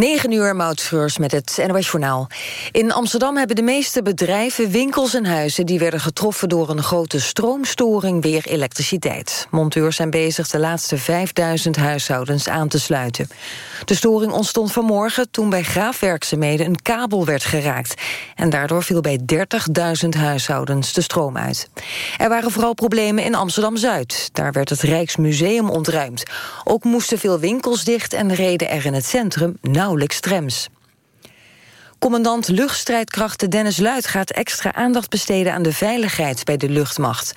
9 uur, Moutschreurs met het NOS Journaal. In Amsterdam hebben de meeste bedrijven, winkels en huizen... die werden getroffen door een grote stroomstoring weer elektriciteit. Monteurs zijn bezig de laatste 5000 huishoudens aan te sluiten. De storing ontstond vanmorgen toen bij graafwerkzaamheden... een kabel werd geraakt. En daardoor viel bij 30.000 huishoudens de stroom uit. Er waren vooral problemen in Amsterdam-Zuid. Daar werd het Rijksmuseum ontruimd. Ook moesten veel winkels dicht en reden er in het centrum... nauw nauwelijks trams. Commandant luchtstrijdkrachten Dennis Luit gaat extra aandacht besteden aan de veiligheid bij de luchtmacht.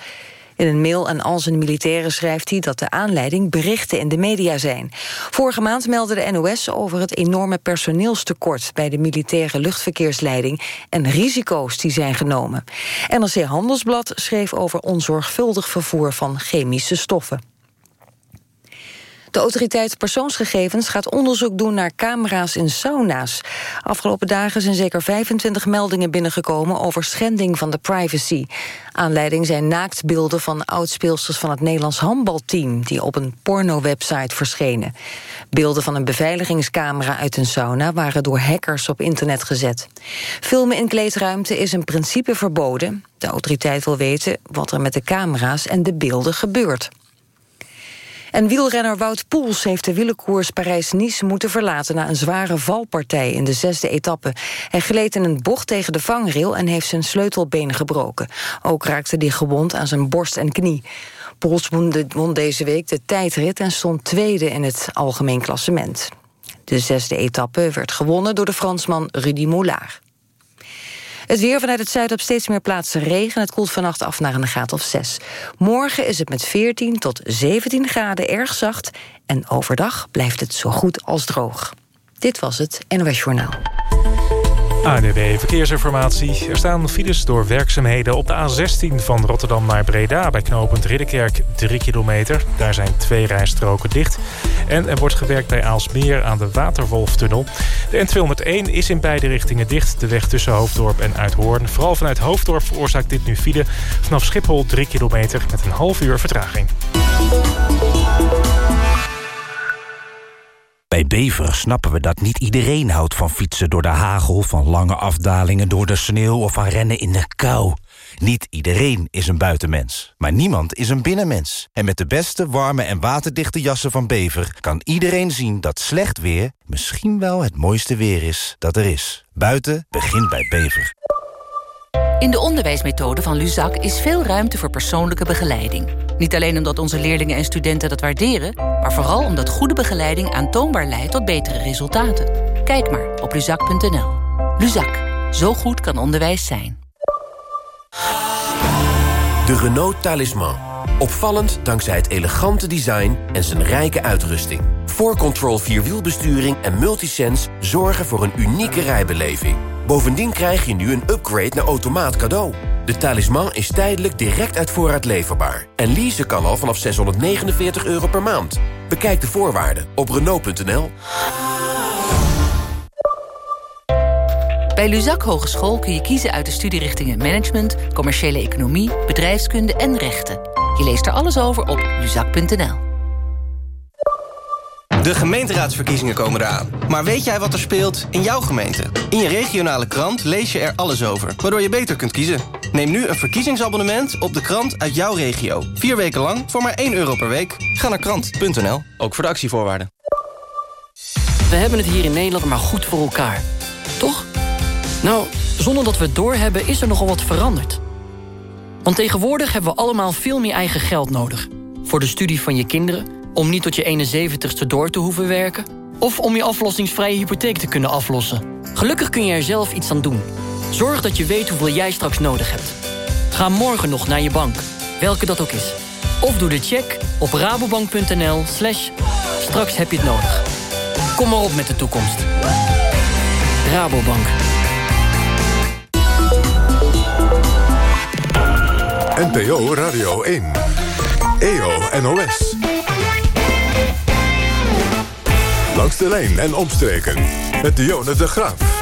In een mail aan al zijn militairen schrijft hij dat de aanleiding berichten in de media zijn. Vorige maand meldde de NOS over het enorme personeelstekort bij de militaire luchtverkeersleiding en risico's die zijn genomen. NRC Handelsblad schreef over onzorgvuldig vervoer van chemische stoffen. De autoriteit persoonsgegevens gaat onderzoek doen naar camera's in sauna's. Afgelopen dagen zijn zeker 25 meldingen binnengekomen over schending van de privacy. Aanleiding zijn naaktbeelden van oudspeelsters van het Nederlands handbalteam... die op een porno-website verschenen. Beelden van een beveiligingscamera uit een sauna... waren door hackers op internet gezet. Filmen in kleedruimte is in principe verboden. De autoriteit wil weten wat er met de camera's en de beelden gebeurt. En wielrenner Wout Poels heeft de wielerkoers Parijs-Nice moeten verlaten... na een zware valpartij in de zesde etappe. Hij gleed in een bocht tegen de vangrail en heeft zijn sleutelbeen gebroken. Ook raakte hij gewond aan zijn borst en knie. Poels won deze week de tijdrit en stond tweede in het algemeen klassement. De zesde etappe werd gewonnen door de Fransman Rudy Moulard. Het weer vanuit het zuiden op steeds meer plaatsen regen. Het koelt vannacht af naar een graad of 6. Morgen is het met 14 tot 17 graden erg zacht. En overdag blijft het zo goed als droog. Dit was het NOS Journaal. ANWB Verkeersinformatie. Er staan files door werkzaamheden op de A16 van Rotterdam naar Breda... bij knooppunt Ridderkerk 3 kilometer. Daar zijn twee rijstroken dicht. En er wordt gewerkt bij Aalsmeer aan de Waterwolftunnel. De N201 is in beide richtingen dicht. De weg tussen Hoofddorp en Uithoorn. Vooral vanuit Hoofddorp veroorzaakt dit nu file. Vanaf Schiphol 3 kilometer met een half uur vertraging. Bij Bever snappen we dat niet iedereen houdt van fietsen door de hagel... van lange afdalingen door de sneeuw of van rennen in de kou. Niet iedereen is een buitenmens, maar niemand is een binnenmens. En met de beste, warme en waterdichte jassen van Bever... kan iedereen zien dat slecht weer misschien wel het mooiste weer is dat er is. Buiten begint bij Bever. In de onderwijsmethode van Luzak is veel ruimte voor persoonlijke begeleiding. Niet alleen omdat onze leerlingen en studenten dat waarderen... maar vooral omdat goede begeleiding aantoonbaar leidt tot betere resultaten. Kijk maar op luzak.nl. Luzak. Zo goed kan onderwijs zijn. De Renault Talisman. Opvallend dankzij het elegante design en zijn rijke uitrusting. 4Control Vierwielbesturing en Multisense zorgen voor een unieke rijbeleving. Bovendien krijg je nu een upgrade naar automaat cadeau. De talisman is tijdelijk direct uit voorraad leverbaar. En leasen kan al vanaf 649 euro per maand. Bekijk de voorwaarden op Renault.nl. Bij Luzak Hogeschool kun je kiezen uit de studierichtingen Management... Commerciële Economie, Bedrijfskunde en Rechten. Je leest er alles over op luzak.nl. De gemeenteraadsverkiezingen komen eraan. Maar weet jij wat er speelt in jouw gemeente? In je regionale krant lees je er alles over, waardoor je beter kunt kiezen. Neem nu een verkiezingsabonnement op de krant uit jouw regio. Vier weken lang voor maar 1 euro per week. Ga naar krant.nl, ook voor de actievoorwaarden. We hebben het hier in Nederland maar goed voor elkaar. Toch? Nou, zonder dat we het doorhebben is er nogal wat veranderd. Want tegenwoordig hebben we allemaal veel meer eigen geld nodig. Voor de studie van je kinderen om niet tot je 71ste door te hoeven werken... of om je aflossingsvrije hypotheek te kunnen aflossen. Gelukkig kun je er zelf iets aan doen. Zorg dat je weet hoeveel jij straks nodig hebt. Ga morgen nog naar je bank, welke dat ook is. Of doe de check op rabobank.nl slash straks heb je het nodig. Kom maar op met de toekomst. Rabobank. NPO Radio 1. EO NOS. Langs de lijn en omstreken. Met Dionne de Graaf.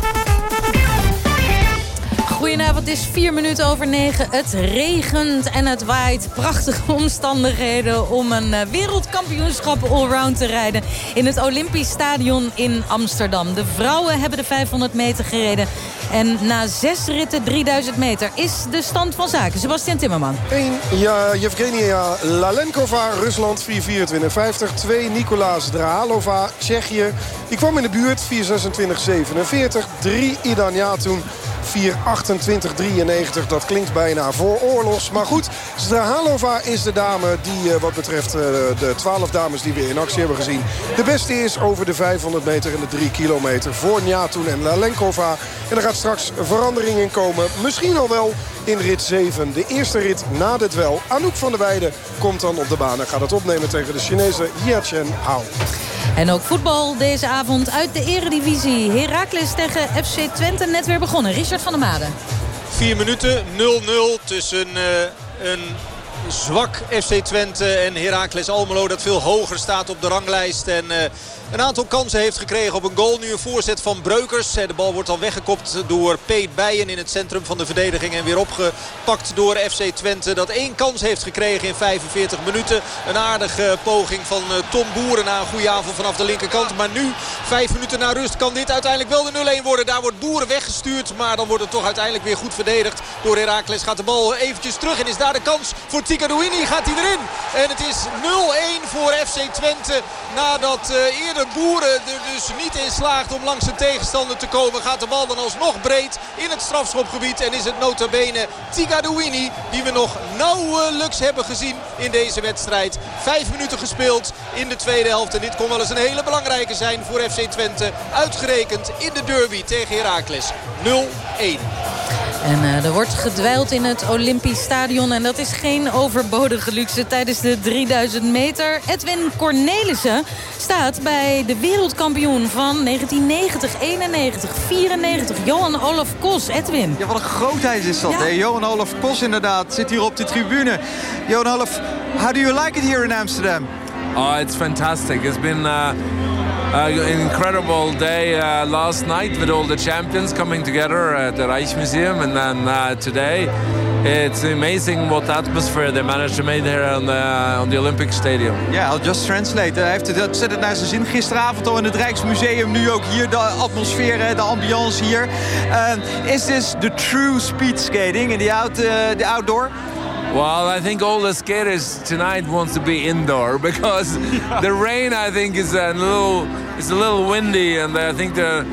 Goedenavond. Het is vier minuten over negen. Het regent en het waait. Prachtige omstandigheden om een eh, wereldkampioenschap allround te rijden... in het Olympisch Stadion in Amsterdam. De vrouwen hebben de 500 meter gereden. En na zes ritten 3000 meter is de stand van zaken. Sebastian Timmerman. 1. Ja, Yevgenia Lalenkova, Rusland 4.24.50. 2. Nicolaas Drahalova, Tsjechië. Die kwam in de buurt 4.26.47. 3. Idan 4.28.93. Dat klinkt bijna voor oorlogs. Maar goed, Strahalova is de dame die wat betreft de 12 dames die we in actie hebben gezien... de beste is over de 500 meter en de 3 kilometer voor Njatun en Lalenkova. En er gaat straks verandering in komen. Misschien al wel in rit 7. De eerste rit na dit wel. Anouk van der Weijden komt dan op de baan en gaat het opnemen tegen de Chinese Yiachen Hao. En ook voetbal deze avond uit de eredivisie. Heracles tegen FC Twente net weer begonnen. Richard van der Made. Vier minuten, 0-0 tussen uh, een zwak FC Twente en Heracles Almelo... dat veel hoger staat op de ranglijst. En uh, een aantal kansen heeft gekregen op een goal. Nu een voorzet van Breukers. De bal wordt al weggekopt door Peet Bijen in het centrum van de verdediging. En weer opgepakt door FC Twente. Dat één kans heeft gekregen in 45 minuten. Een aardige poging van Tom Boeren na een goede avond vanaf de linkerkant. Maar nu, vijf minuten na rust, kan dit uiteindelijk wel de 0-1 worden. Daar wordt Boeren weggestuurd. Maar dan wordt het toch uiteindelijk weer goed verdedigd door Heracles. Gaat de bal eventjes terug en is daar de kans voor Tika Douini. Gaat hij erin. En het is 0-1 voor FC Twente. Nadat uh, eerder Boeren er dus niet in slaagt om langs zijn tegenstander te komen. Gaat de bal dan alsnog breed in het strafschopgebied. En is het nota bene Tigadouini die we nog nauwelijks hebben gezien in deze wedstrijd. Vijf minuten gespeeld in de tweede helft. En dit kon wel eens een hele belangrijke zijn voor FC Twente. Uitgerekend in de derby tegen Heracles. 0-1. En uh, er wordt gedwijld in het Olympisch Stadion. En dat is geen overbodige luxe tijdens de 3000 meter. Edwin Cornelissen staat bij de wereldkampioen van 1990, 91, 94. Johan Olaf Kos. Edwin. Ja, wat een grootheid is dat. Ja. Johan Olaf Kos inderdaad zit hier op de tribune. Johan Olaf, how do you like it here in Amsterdam? Oh, it's fantastic. It's been... Uh... Uh, an incredible day uh, last night with all the champions coming together at the Rijksmuseum and then uh, today it's amazing what atmosphere they managed to make here on the, on the Olympic Stadium. Yeah, I'll just translate. Hij heeft het, zet het naar zijn zin. Gisteravond al in het Rijksmuseum, nu ook hier de atmosfeer, de ambiance hier. is this the true speed skating in the, out, the outdoor? Well, I think all the skaters tonight wants to be indoor because the rain, I think, is a little it's a little windy, and I think the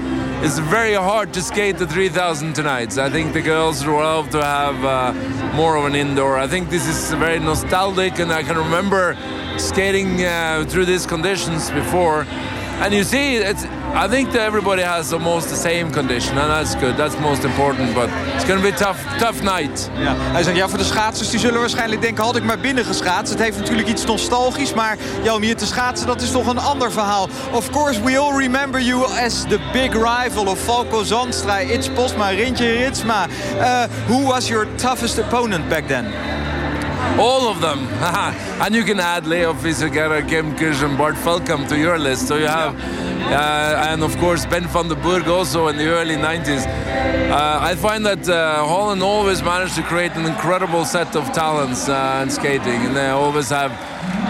it's very hard to skate the 3000 tonight. So I think the girls will love to have uh, more of an indoor. I think this is very nostalgic, and I can remember skating uh, through these conditions before. And you see, it's, I think that everybody has almost the same condition, and that's good. That's most important, but it's going to be a tough, tough night. Ja, hij zegt, ja, voor de schaatsers die zullen waarschijnlijk denken... had ik maar binnen geschaatst. Het heeft natuurlijk iets nostalgisch, maar ja, om hier te schaatsen... dat is toch een ander verhaal. Of course, we all remember you as the big rival of Falco Zandstra, Its Postma, Rintje Ritsma. Uh, who was your toughest opponent back then? All of them. and you can add Leo Fisegera, Kim Kirsch and Bart to your list. So you have, uh, and of course Ben van der Burg also in the early 90s. Uh, I find that uh, Holland always managed to create an incredible set of talents uh, in skating. And they always have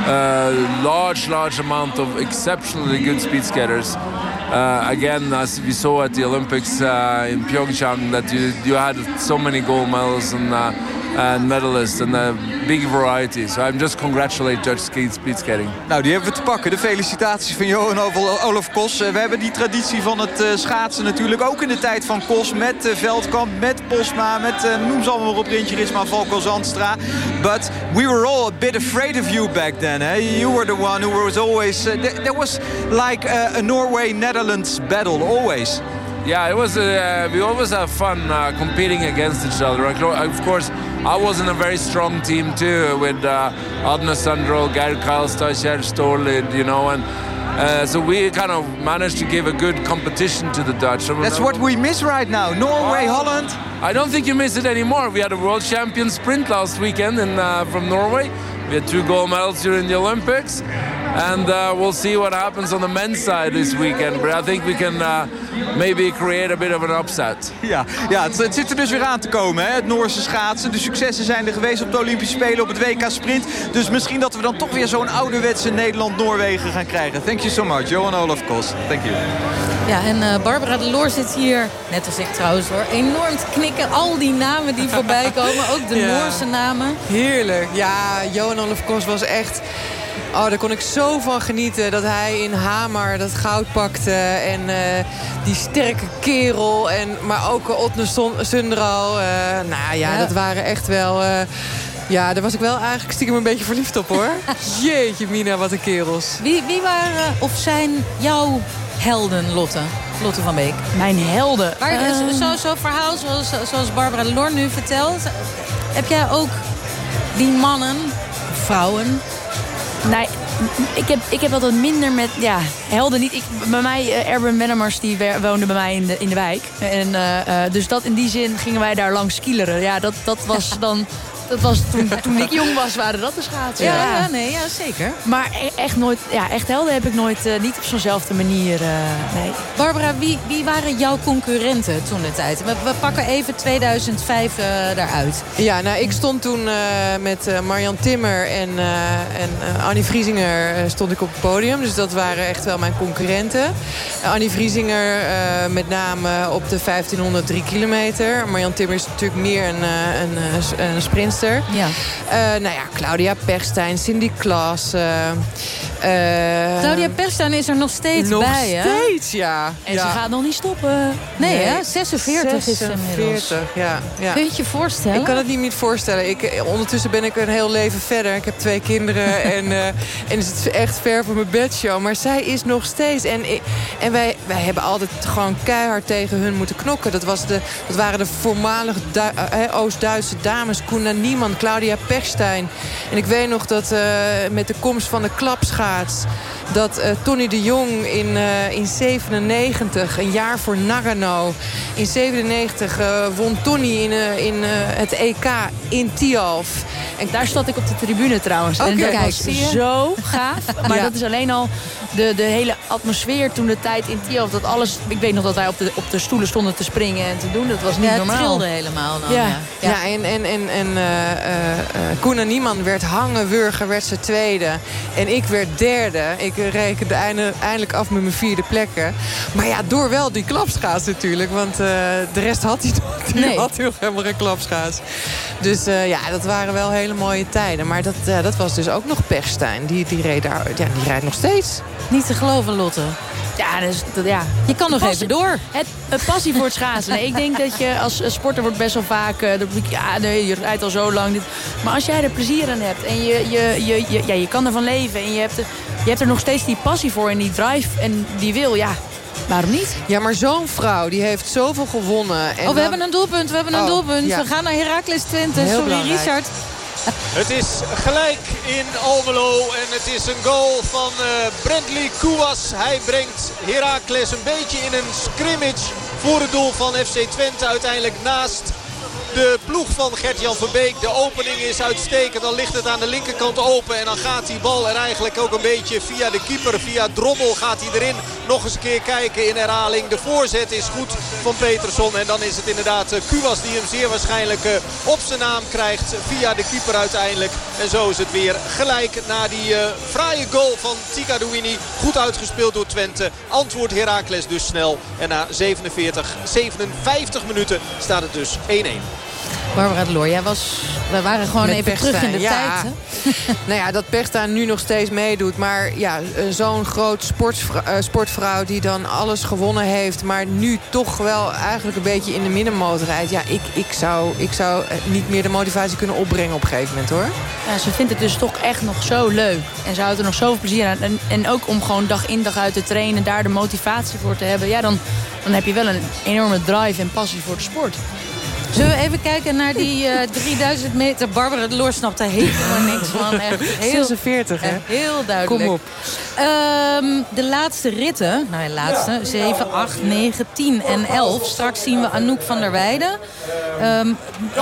a large, large amount of exceptionally good speed skaters. Uh, again, as we saw at the Olympics uh, in Pyeongchang, that you, you had so many gold medals and uh, and medalists and a big variety. So I'm just congratulate Judge Speed Skating. Nou, die hebben we te pakken. De felicitaties van Johan Olaf Kos. We hebben die traditie van het schaatsen natuurlijk ook in de tijd van Kos. Met Veldkamp, met Posma, met noem ze allemaal op Rintje Ritsma, Valko Zandstra. But we were all a bit afraid of you back then. Eh? You were the one who was always... Uh, there was like a, a Norway-Netherlands battle, always. Yeah, it was. Uh, we always have fun uh, competing against each other. Of course, I was in a very strong team too with uh, Adna Sandro, Geir Karlstad, Stolid, you know, and uh, so we kind of managed to give a good competition to the Dutch. That's what we miss right now. Norway, Holland. I don't think you miss it anymore. We had a world champion sprint last weekend in, uh, from Norway. We had two gold medals during the Olympics. And uh, we'll see what happens on the men's side this weekend. But I think we can uh, maybe create a bit of an upset. Ja, ja het, het zit er dus weer aan te komen, hè? het Noorse schaatsen. De successen zijn er geweest op de Olympische Spelen, op het WK Sprint. Dus misschien dat we dan toch weer zo'n ouderwetse Nederland-Noorwegen gaan krijgen. Thank you so much, Johan Olaf Kos. Thank you. Ja, en uh, Barbara de Loor zit hier, net als ik trouwens hoor, enorm te knikken. Al die namen die voorbij komen, ook de Ja. Noorse namen. Heerlijk. Ja, Johan Olaf Kos was echt... Oh, daar kon ik zo van genieten. Dat hij in Hamar dat goud pakte. En eh, die sterke kerel. En, maar ook uh, Otne Sundral. eh, nou ja, Ja. dat waren echt wel... eh, ja, daar was ik wel eigenlijk stiekem een beetje verliefd op hoor. Jeetje Mina, wat een kerels. Wie, wie waren of zijn jouw helden, Lotte? Lotte van Beek. Mijn helden? Maar Eh, zo'n zo verhaal zoals, zoals Barbara Loor nu vertelt... heb jij ook die mannen, vrouwen... Nee, ik heb, ik heb altijd minder met ja, helden niet. Ik, bij mij, eh, Erben Wennemars, die woonde bij mij in de, in de wijk. En, eh, eh, dus dat in die zin gingen wij daar langs skileren. Ja, dat, dat was dan... Dat was toen, toen ik jong was, waren dat de schaatsen. Ja, ja, nee, ja, zeker. Maar e- echt nooit, ja, echt helden heb ik nooit, eh, niet op zo'nzelfde manier, eh, nee. Barbara, wie, wie waren jouw concurrenten toen de tijd? We, we pakken even 2005 eh daaruit. Ja, nou, ik stond toen eh, met eh, Marjan Timmer en, eh, en Annie Vriesinger eh, stond ik op het podium. Dus dat waren echt wel mijn concurrenten. Annie Vriesinger eh, met name op de 1503 kilometer. Marjan Timmer is natuurlijk meer een, eh, een, eh, s- Ja. Eh, nou ja, Claudia Perstijn, Cindy Klaas. Eh, Claudia Perstijn is er nog steeds nog bij, hè? steeds, ja. En ja. ze gaat nog niet stoppen. Nee, hè? 46 is ze inmiddels. 46, ja. ja. Kun je het je voorstellen? Ik kan het niet meer voorstellen. Ik, eh, ondertussen ben ik een heel leven verder. Ik heb twee kinderen en, eh, en is het echt ver van mijn bedshow. Maar zij is nog steeds. En, en wij, wij hebben altijd gewoon keihard tegen hun moeten knokken. Dat, was de, dat waren de voormalige Du- Oost-Duitse dames. Koena Niemann, Claudia Pechstein. En ik weet nog dat eh, met de komst van de dat eh, Tony de Jong in, eh, in 97, een jaar voor Nagano... in 97 eh, won Tony in, in het EK in Tialf. En daar zat ik op de tribune trouwens. En dat kijk, was zo gaaf. Maar Ja. dat is alleen al de, de hele atmosfeer toen de tijd in Tialf. Dat alles, ik weet nog dat wij op de, op de stoelen stonden te springen en te doen. Dat was niet Ja, het normaal. trilde helemaal dan. Ja. Ja. Ja, en, en, en, en eh, Koen en Niemann werd hangen, Wurger werd zijn tweede. En ik werd derde. Ik rekende einde- eindelijk af met mijn vierde plekken. Maar ja, door wel die klapschaats natuurlijk. Want eh, de rest had hij nog, Nee. had nog helemaal geen klapschaats. Dus eh, ja, dat waren wel hele mooie tijden. Maar dat, ja, dat was dus ook nog Perstijn. Die, die, reed daar, ja, die rijdt nog steeds. Niet te geloven, Lotte. Ja, dus, dat, ja. Je kan nog Passie- even door. Het, het passie voor het schaatsen. Nee, ik denk dat je als eh, sporter wordt best wel vaak... eh, ja, nee, je rijdt al zo lang. Dit. Maar als jij er plezier aan hebt en je, je, je, je, ja, je kan ervan leven... en je hebt, er, je hebt er nog steeds die passie voor en die drive en die wil... ja, waarom niet? Ja, maar zo'n vrouw, die heeft zoveel gewonnen. En oh, we dan- hebben een doelpunt, we hebben een Oh, doelpunt. ja. We gaan naar Heracles Twente. Heel Sorry, belangrijk. Richard. Het is gelijk in Almelo en het is een goal van eh Brentley Kouwas. Hij brengt Heracles een beetje in een scrimmage voor het doel van FC Twente. Uiteindelijk naast de ploeg van Gert-Jan Verbeek. De opening is uitstekend. Dan ligt het aan de linkerkant open. En dan gaat die bal er eigenlijk ook een beetje via de keeper. Via Drommel gaat hij erin. Nog eens een keer kijken in herhaling. De voorzet is goed van Peterson. En dan is het inderdaad eh, Kuwas die hem zeer waarschijnlijk eh, op zijn naam krijgt. Via de keeper uiteindelijk. En zo is het weer gelijk na die eh fraaie goal van Tika Douini. Goed uitgespeeld door Twente. Antwoord Heracles dus snel. En na 47, 57 minuten staat het dus 1-1. Barbara de Loor, jij was... We waren gewoon Met even terug in de tijd. ja. hè? Nou ja, dat Persta nu nog steeds meedoet. Maar ja, zo'n groot sportsvrou- eh, sportvrouw die dan alles gewonnen heeft... maar nu toch wel eigenlijk een beetje in de middenmoot rijdt. Ja, ik, ik, zou, ik zou eh, niet meer de motivatie kunnen opbrengen op een gegeven moment, hoor. Ja, ze vindt het dus toch echt nog zo leuk. En ze houdt er nog zoveel plezier aan. En, en ook om gewoon dag in dag uit te trainen... daar de motivatie voor te hebben. Ja, dan, dan heb je wel een enorme drive en passie voor de sport. Zullen we even kijken naar die uh, 3000 meter? Barbara de Loor snapt er helemaal niks van. Echt heel, 46, hè? Heel duidelijk. Kom op. Um, de laatste ritten, nou ja, laatste, 7, 8, 9, 10 en 11. Straks zien we Anouk van der Weijden. Um,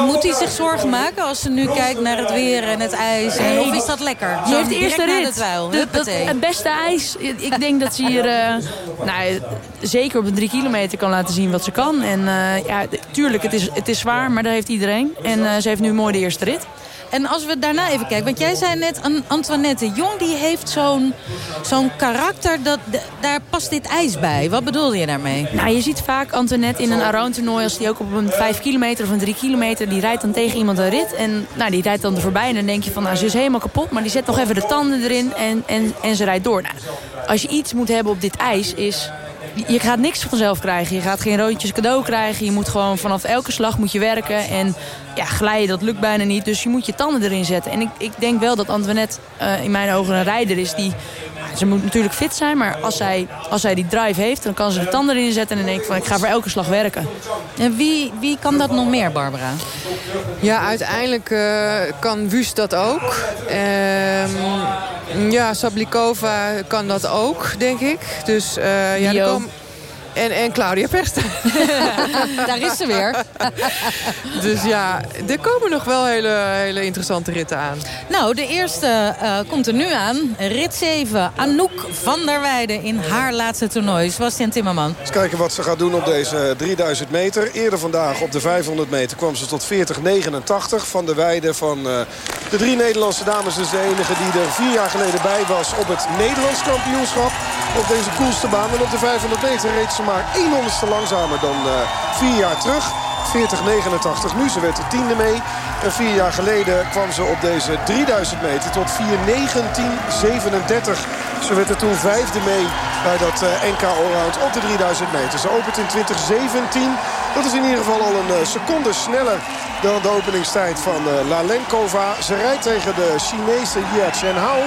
moet hij zich zorgen maken als ze nu kijkt naar het weer en het ijs? En, of is dat lekker? Ze heeft de eerste rit. De, dat, het beste ijs. Ik denk dat ze hier uh, nou, zeker op de drie kilometer kan laten zien wat ze kan. En uh, ja, tuurlijk, het is, het is zwaar, maar dat heeft iedereen. En uh, ze heeft nu mooi de eerste rit. En als we daarna even kijken, want jij zei net, Antoinette Jong die heeft zo'n zo'n karakter, dat, daar past dit ijs bij. Wat bedoel je daarmee? Nou, je ziet vaak Antoinette in een around toernooi, als die ook op een 5 kilometer of een 3 kilometer, die rijdt dan tegen iemand een rit. En nou, die rijdt dan er voorbij en dan denk je van, nou, ze is helemaal kapot, maar die zet nog even de tanden erin en, en, en ze rijdt door. Nou, als je iets moet hebben op dit ijs, is je gaat niks vanzelf krijgen. Je gaat geen roontjes cadeau krijgen. Je moet gewoon vanaf elke slag moet je werken. En ja, glijden, dat lukt bijna niet. Dus je moet je tanden erin zetten. En ik, ik denk wel dat Antoinette uh, in mijn ogen een rijder is die... Ze moet natuurlijk fit zijn, maar als zij, als zij die drive heeft... dan kan ze de tanden erin zetten en dan denk ik van... ik ga voor elke slag werken. En wie, wie kan dat nog meer, Barbara? Ja, uiteindelijk uh, kan Wust dat ook. Um, ja, Sablikova kan dat ook, denk ik. Dus uh, ja, er komen... En, en Claudia Pesta. Daar is ze weer. dus ja, er komen nog wel hele, hele interessante ritten aan. Nou, de eerste uh, komt er nu aan. Rit 7, Anouk van der Weijden in haar laatste toernooi. Sebastian Timmerman. Eens kijken wat ze gaat doen op deze 3000 meter. Eerder vandaag op de 500 meter kwam ze tot 40-89. Van der Weijden van uh, de drie Nederlandse dames. Dus de enige die er vier jaar geleden bij was op het Nederlands kampioenschap. Op deze koelste baan. En op de 500 meter reed ze maar 1 honderdste langzamer dan uh, vier jaar terug. 40-89 nu. Ze werd de tiende mee. En vier jaar geleden kwam ze op deze 3000 meter tot 4-19-37. Ze werd er toen vijfde mee bij dat uh, NK Allround op de 3000 meter. Ze opent in 2017. Dat is in ieder geval al een uh, seconde sneller dan de openingstijd van uh, Lalenkova. Ze rijdt tegen de Chinese Jia Chenhao.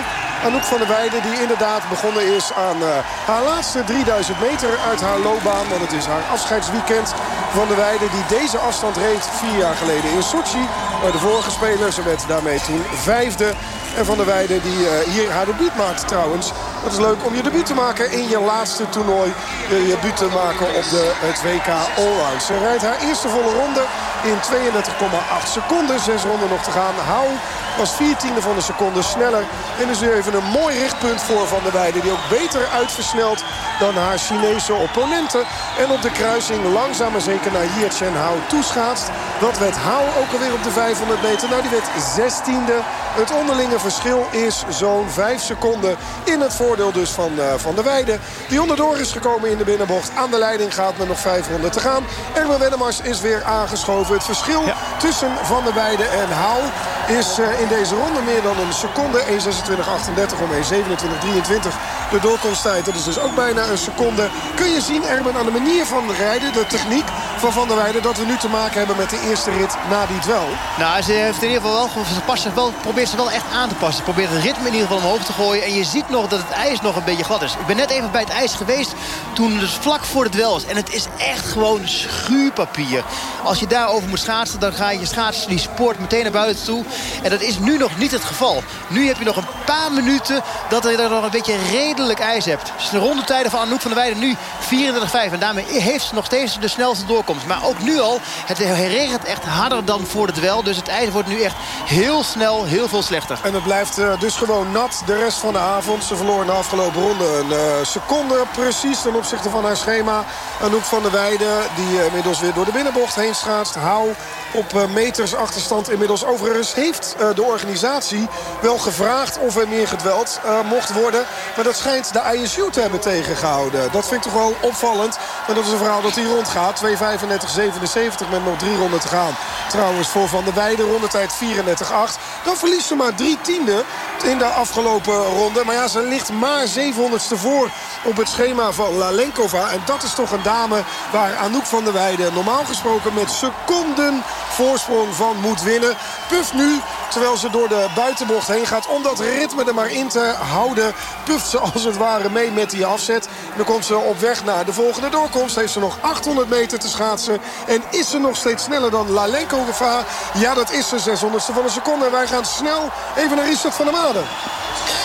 Anouk van der Weijden die inderdaad begonnen is aan uh, haar laatste 3000 meter uit haar loopbaan. Want het is haar afscheidsweekend van der Weijden die deze afstand reed vier jaar geleden in Sochi. Maar de vorige speler, ze werd daarmee toen vijfde. En Van der Weijden die hier haar debuut maakt trouwens. Dat is leuk om je debuut te maken in je laatste toernooi. Je debuut te maken op de, het WK Allround. Ze rijdt haar eerste volle ronde in 32,8 seconden. Zes ronden nog te gaan. Hou was 14e van een seconde sneller. En is nu even een mooi richtpunt voor Van der Weijden. Die ook beter uitversneld dan haar Chinese opponenten. En op de kruising langzaam maar zeker naar Hier Chen Hao toeschaatst. Dat werd Hou ook alweer op de 500 meter. Nou, die werd 16e. Het onderlinge verschil is zo'n 5 seconden in het voordeel dus van uh, Van der Weijden. Die onderdoor is gekomen in de binnenbocht. Aan de leiding gaat met nog 500 te gaan. Erwin Wennemars is weer aangeschoven. Het verschil ja. tussen Van der Weijden en Hou is uh, in deze ronde meer dan een seconde. 1.26.38 om 1.27.23 de doorkomsttijd. Dat is dus ook bijna een seconde. Kun je zien, Erben, aan de manier van rijden, de techniek van Van der Weijden... dat we nu te maken hebben met de eerste rit na die dwel. Nou, ze heeft in ieder geval wel, ze wel, probeert ze wel echt aan te passen. Ze probeert het ritme in ieder geval omhoog te gooien. En je ziet nog dat het ijs nog een beetje glad is. Ik ben net even bij het ijs geweest toen het vlak voor het dwel was. En het is echt gewoon schuurpapier. Als je daarover moet schaatsen, dan ga je schaatsen die sport meteen naar buiten toe. En dat is nu nog niet het geval. Nu heb je nog een paar minuten dat je er nog een beetje redelijk ijs hebt. Dus de rondetijden van Anouk van der Weijden nu 34,5. En daarmee heeft ze nog steeds de snelste doorkomst. Maar ook nu al, het regent echt harder dan voor het wel. Dus het ijs wordt nu echt heel snel, heel veel slechter. En het blijft uh, dus gewoon nat de rest van de avond. Ze verloor in de afgelopen ronde een uh, seconde precies ten opzichte van haar schema. Anouk van der Weijden, die uh, inmiddels weer door de binnenbocht heen schaatst. Hou op meters achterstand inmiddels. Overigens heeft de organisatie wel gevraagd of er meer gedweld mocht worden. Maar dat schijnt de ISU te hebben tegengehouden. Dat vind ik toch wel opvallend. Maar dat is een verhaal dat hier rondgaat. 2.35.77 met nog drie ronden te gaan. Trouwens voor Van der Weijden rondetijd 34.8. Dan verliest ze maar drie tiende in de afgelopen ronde. Maar ja, ze ligt maar 700ste voor op het schema van Lalenkova. En dat is toch een dame waar Anouk van der Weijden normaal gesproken met seconden voorsprong van moet winnen. Puf nu Terwijl ze door de buitenbocht heen gaat. Om dat ritme er maar in te houden. Puft ze als het ware mee met die afzet. Dan komt ze op weg naar de volgende doorkomst. Heeft ze nog 800 meter te schaatsen. En is ze nog steeds sneller dan Lalenko gevaar? Ja, dat is ze 600ste van een seconde. En wij gaan snel even naar Richard van der Maden.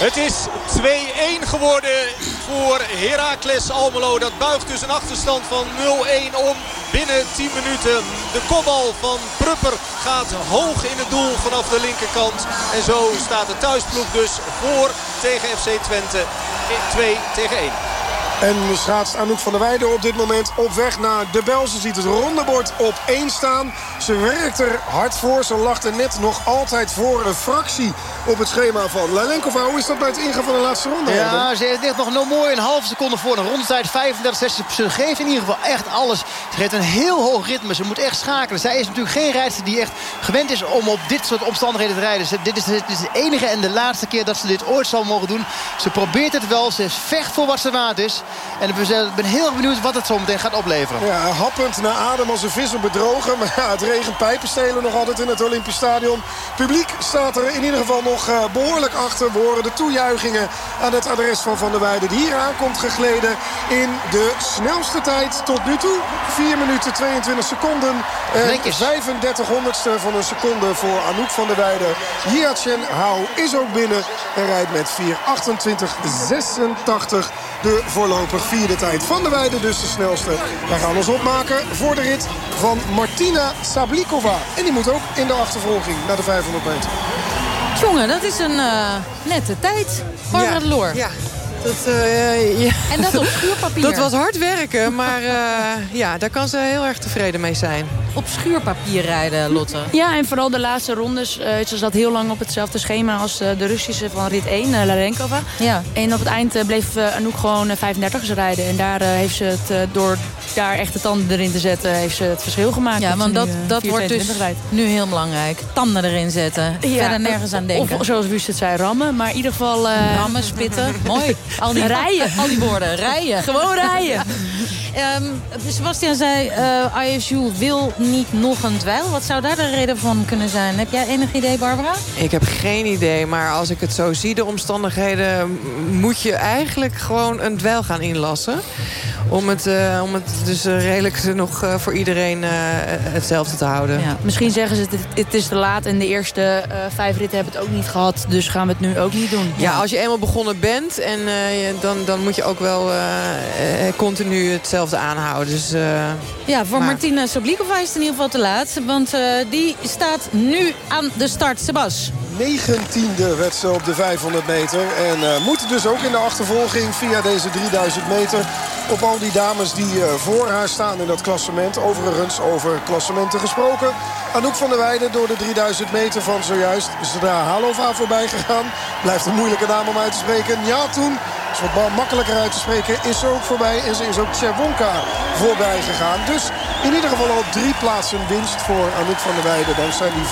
Het is 2-1 geworden voor Heracles Almelo. Dat buigt dus een achterstand van 0-1 om binnen 10 minuten. De kopbal van Prupper gaat hoog in het doel vanaf de linkerkant. En zo staat de thuisploeg dus voor tegen FC Twente 2 tegen 1. En schaatst Anouk van der Weijden op dit moment op weg naar de bel. Ze ziet het rondebord op één staan. Ze werkt er hard voor. Ze lag er net nog altijd voor een fractie op het schema van Lalenkova. Hoe is dat bij het ingaan van de laatste ronde? Ja, ze ligt nog no mooi een halve seconde voor de rondetijd. 35, 60. Ze geeft in ieder geval echt alles. Ze geeft een heel hoog ritme. Ze moet echt schakelen. Zij is natuurlijk geen rijdster die echt gewend is om op dit soort omstandigheden te rijden. Ze, dit, is, dit is de enige en de laatste keer dat ze dit ooit zal mogen doen. Ze probeert het wel. Ze vecht voor wat ze waard is. En ik ben heel benieuwd wat het zo meteen gaat opleveren. Ja, happend naar adem als een vis op bedrogen. Maar ja, het regent pijpenstelen nog altijd in het Olympisch Stadion. Publiek staat er in ieder geval nog uh, behoorlijk achter. We horen de toejuichingen aan het adres van Van der Weijden. Die hier aankomt gegleden in de snelste tijd tot nu toe. 4 minuten 22 seconden. En 35 honderdste van een seconde voor Anouk van der Weijden. Jiachen Hou is ook binnen en rijdt met 4.28.86 de voorlopig vierde tijd. Van der Weijden dus de snelste. Wij gaan ons opmaken voor de rit van Martina Sablikova. En die moet ook in de achtervolging naar de 500 meter. Jongen, dat is een uh, nette tijd. Barbara ja, Loor. Ja. Dat, uh, ja. En dat op schuurpapier. Dat was hard werken, maar uh, ja, daar kan ze heel erg tevreden mee zijn. Op schuurpapier rijden, Lotte. Ja, en vooral de laatste rondes. Uh, ze zat heel lang op hetzelfde schema als de Russische van rit 1, uh, Larenkova. Ja. En op het eind bleef Anouk gewoon 35 rijden. En daar heeft ze het, door daar echt de tanden erin te zetten, heeft ze het verschil gemaakt. Ja, want dat, dat wordt dus rijdt. nu heel belangrijk. Tanden erin zetten. Ja, Verder nergens aan denken. Of zoals Wust het zei, rammen. Maar in ieder geval... rammen, spitten. Mooi. Al die rijden. Al die woorden. Rijden. Gewoon rijden. um, Sebastian zei, uh, ISU wil niet nog een dweil. Wat zou daar de reden van kunnen zijn? Heb jij enig idee, Barbara? Ik heb geen idee, maar als ik het zo zie, de omstandigheden... moet je eigenlijk gewoon een dweil gaan inlassen. Om het, uh, om het dus uh, redelijk nog uh, voor iedereen hetzelfde te houden. Ja, misschien zeggen ze, het, het is te laat en de eerste vijf ritten hebben het ook niet gehad. Dus gaan we het nu ook niet doen. Ja, als je eenmaal begonnen bent, en, dan, dan moet je ook wel continu hetzelfde aanhouden. Dus, ja, voor maar... Martina Sablikova is het in ieder geval te laat. Want die staat nu aan de start. Sebas. 19e werd ze op de 500 meter. En uh, moet dus ook in de achtervolging via deze 3000 meter... op al die dames die uh, voor haar staan in dat klassement. Overigens over klassementen gesproken. Anouk van der Weijden door de 3000 meter van zojuist Zodra Halova voorbij gegaan. Blijft een moeilijke naam om uit te spreken. Ja, toen is wat makkelijker uit te spreken. Is ook voorbij en ze is ook Tjewonka voorbij gegaan. Dus in ieder geval al drie plaatsen winst voor Anouk van der Weijden. Dan zijn die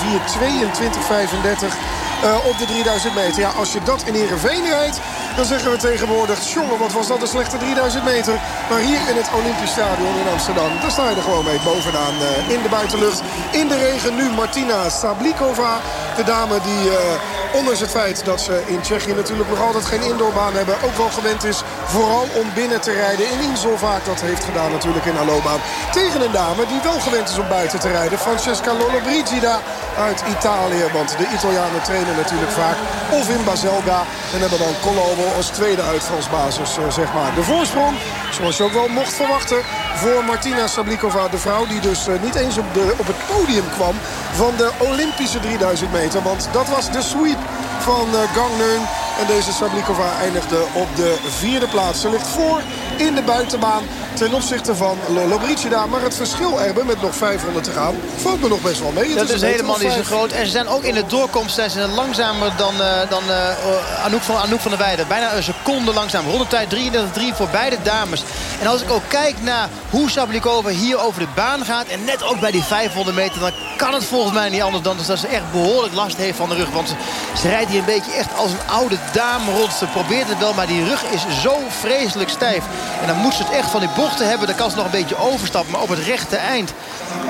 4.22.35 uh, op de 3000 meter. Ja, als je dat in Heerenveen rijdt, dan zeggen we tegenwoordig... jongen, wat was dat een slechte 3000 meter. Maar hier in het Olympisch Stadion in Amsterdam... daar sta je er gewoon mee bovenaan uh, in de buitenlucht. In de regen nu Martina Sablikova. De dame die... Uh, Ondanks het feit dat ze in Tsjechië natuurlijk nog altijd geen indoorbaan hebben. Ook wel gewend is vooral om binnen te rijden. In Insel vaak dat heeft gedaan natuurlijk in Alobaan. Tegen een dame die wel gewend is om buiten te rijden. Francesca Lollobrigida uit Italië. Want de Italianen trainen natuurlijk vaak of in Baselga. En hebben dan Colombo als tweede uitvalsbasis eh, zeg maar. De voorsprong, zoals je ook wel mocht verwachten voor Martina Sablikova. De vrouw die dus eh, niet eens op, de, op het podium kwam van de Olympische 3000 meter. Want dat was de sweep van uh, Gang Neun. En deze Sablikova eindigde op de vierde plaats. Ze ligt voor in de buitenbaan ten opzichte van Lobricida. Maar het verschil hebben met nog 500 te gaan valt me nog best wel mee. Het dat is, helemaal niet zo groot. En ze zijn ook in de doorkomst zijn ze langzamer dan, uh, dan uh, Anouk, van, Anouk van der Weijden. Bijna een seconde langzamer. Rondetijd 33-3 voor beide dames. En als ik ook kijk naar hoe Sablikova hier over de baan gaat... en net ook bij die 500 meter... dan kan het volgens mij niet anders dan dat ze echt behoorlijk last heeft van de rug. Want ze, ze rijdt hier een beetje echt als een oude dame rond. Ze probeert het wel, maar die rug is zo vreselijk stijf. En dan moet ze het echt van die bocht bochten hebben, dan kan ze nog een beetje overstappen. Maar op het rechte eind,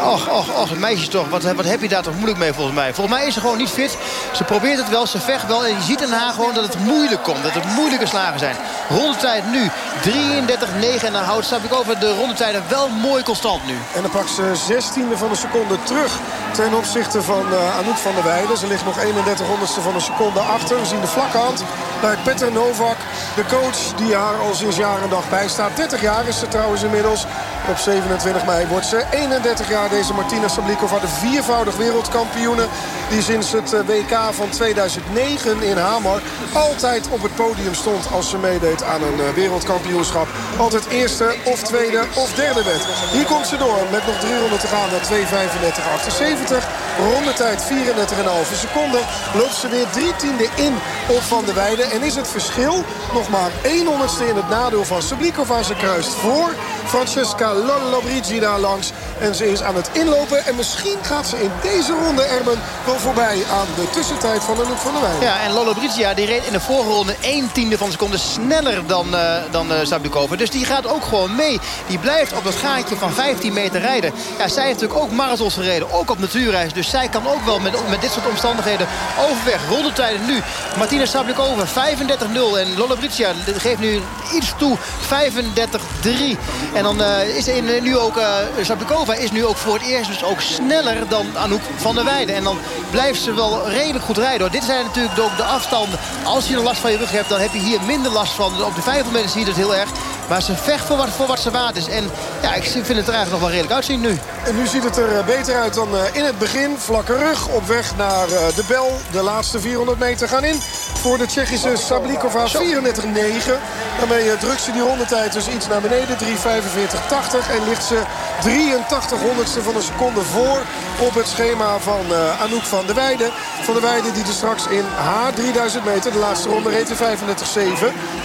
och, och, och, meisjes toch, wat, wat heb je daar toch moeilijk mee volgens mij. Volgens mij is ze gewoon niet fit. Ze probeert het wel, ze vecht wel. En je ziet in haar gewoon dat het moeilijk komt, dat het moeilijke slagen zijn. Rondetijd nu 33-9 en dan houdt over de rondetijden wel mooi constant nu. En dan pakt ze 16e van een seconde terug ten opzichte van uh, Anouk van der Weijden. Ze ligt nog 31 honderdste van een seconde achter. We zien de vlakke hand bij Petter Novak. De coach die haar al sinds jaar en dag bijstaat. 30 jaar is ze trouwens inmiddels. Op 27 mei wordt ze 31 jaar. Deze Martina Sablikova, de viervoudig wereldkampioene. Die sinds het eh, WK van 2009 in Hamar altijd op het podium stond als ze meedeed aan een eh, wereldkampioenschap. Altijd eerste of tweede of derde werd. Hier komt ze door met nog 300 te gaan naar 2.35.78. Rondetijd 34,5 seconden. Loopt ze weer drie tiende in op Van der Weijden. En is het verschil nog maar 100ste in het nadeel van Sablikova. Ze kruist voor Francesca Lollobrigida langs. En ze is aan het inlopen. En misschien gaat ze in deze ronde, Erben, wel voorbij aan de tussentijd van Anouk van der Weijden. Ja, en Lollobrigida die reed in de vorige ronde 1 tiende van seconde sneller dan, uh, dan Sablikova. Dus die gaat ook gewoon mee. Die blijft op dat gaatje van 15 meter rijden. Ja, zij heeft natuurlijk ook marathons gereden, ook op natuurreis. Dus zij kan ook wel met, met dit soort omstandigheden overweg. Rondetijden nu. Martina Sablikova 35-0 en Lollobrigida geeft nu iets toe 35-3. En dan uh, is in, nu ook uh, Sablikova is nu ook voor het eerst dus ook sneller dan Anouk van der Weijden. En dan blijft ze wel redelijk goed rijden. Dit zijn natuurlijk ook de afstanden. Als je een last van je rug hebt, dan heb je hier minder last van. Op de 500 meter zie je het heel erg. Maar ze vecht voor wat, voor wat ze waard is. En ja, ik vind het er eigenlijk nog wel redelijk uitzien nu. En nu ziet het er eh, beter uit dan in het begin. Vlakke rug op weg naar de bel. De laatste 400 meter gaan in. Voor de Tsjechische Sablikova 34-9. Daarmee drukt ze die rondetijd dus iets naar beneden. 3.45-80. En ligt ze 83 honderdste van een seconde voor op het schema van uh, Anouk van der Weijden. Van der Weijden die er straks in haar 3000 meter, de laatste ronde, reed in 35-7.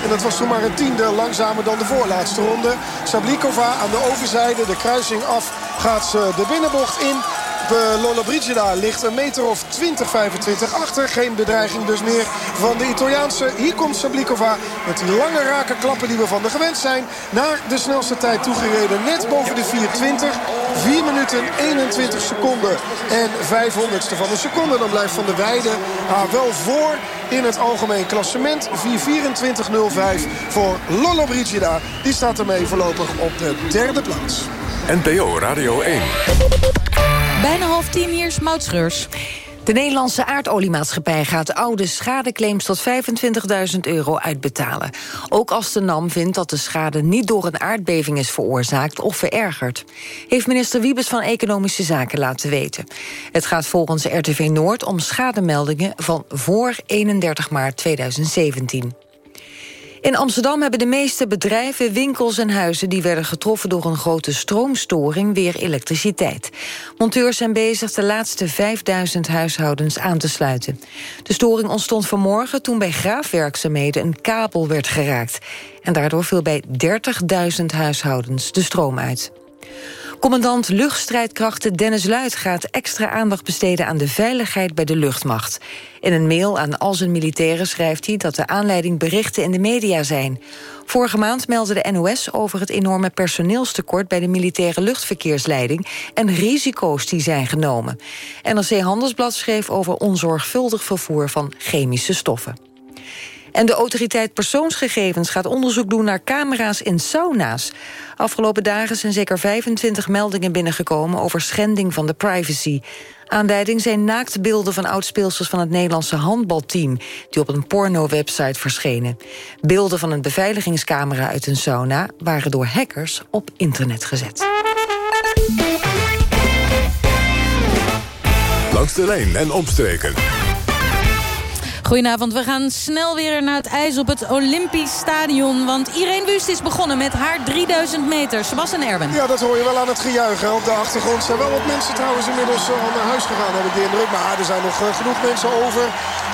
En dat was toen maar een tiende langzamer dan de voorlaatste ronde. Sablikova aan de overzijde, de kruising af, gaat ze de binnenbocht in. Lola Brigida ligt een meter of 20, 25 achter. Geen bedreiging dus meer van de Italiaanse. Hier komt Sablikova met die lange rake klappen die we van de gewend zijn. Naar de snelste tijd toegereden. Net boven de 420. 4 minuten 21 seconden en 500ste van een seconde. Dan blijft Van der Weijden haar wel voor in het algemeen klassement. 4.24.05 voor Lolo Brigida. Die staat ermee voorlopig op de derde plaats. NPO Radio 1. Bijna half tien, hier is. De Nederlandse aardoliemaatschappij gaat oude schadeclaims tot 25.000 euro uitbetalen. Ook als de NAM vindt dat de schade niet door een aardbeving is veroorzaakt of verergerd. Heeft minister Wiebes van Economische Zaken laten weten. Het gaat volgens RTV Noord om schademeldingen van voor 31 maart 2017. In Amsterdam hebben de meeste bedrijven, winkels en huizen... die werden getroffen door een grote stroomstoring weer elektriciteit. Monteurs zijn bezig de laatste 5000 huishoudens aan te sluiten. De storing ontstond vanmorgen toen bij graafwerkzaamheden... een kabel werd geraakt. En daardoor viel bij 30.000 huishoudens de stroom uit. Commandant luchtstrijdkrachten Dennis Luit gaat extra aandacht besteden aan de veiligheid bij de luchtmacht. In een mail aan al zijn militairen schrijft hij dat de aanleiding berichten in de media zijn. Vorige maand meldde de NOS over het enorme personeelstekort bij de militaire luchtverkeersleiding en risico's die zijn genomen. NRC Handelsblad schreef over onzorgvuldig vervoer van chemische stoffen. En de autoriteit persoonsgegevens gaat onderzoek doen naar camera's in sauna's. Afgelopen dagen zijn zeker 25 meldingen binnengekomen over schending van de privacy. Aanleiding zijn naaktbeelden van oudspeelsters van het Nederlandse handbalteam... die op een porno-website verschenen. Beelden van een beveiligingscamera uit een sauna... waren door hackers op internet gezet. Langs de lijn en omstreken. Goedenavond, we gaan snel weer naar het ijs op het Olympisch Stadion. Want Irene Wust is begonnen met haar 3000 meter. Sebastian Erben. Ja, dat hoor je wel aan het gejuichen. Op de achtergrond zijn wel wat mensen trouwens inmiddels al naar huis gegaan, heb ik de indruk. Maar er zijn nog eh, genoeg mensen over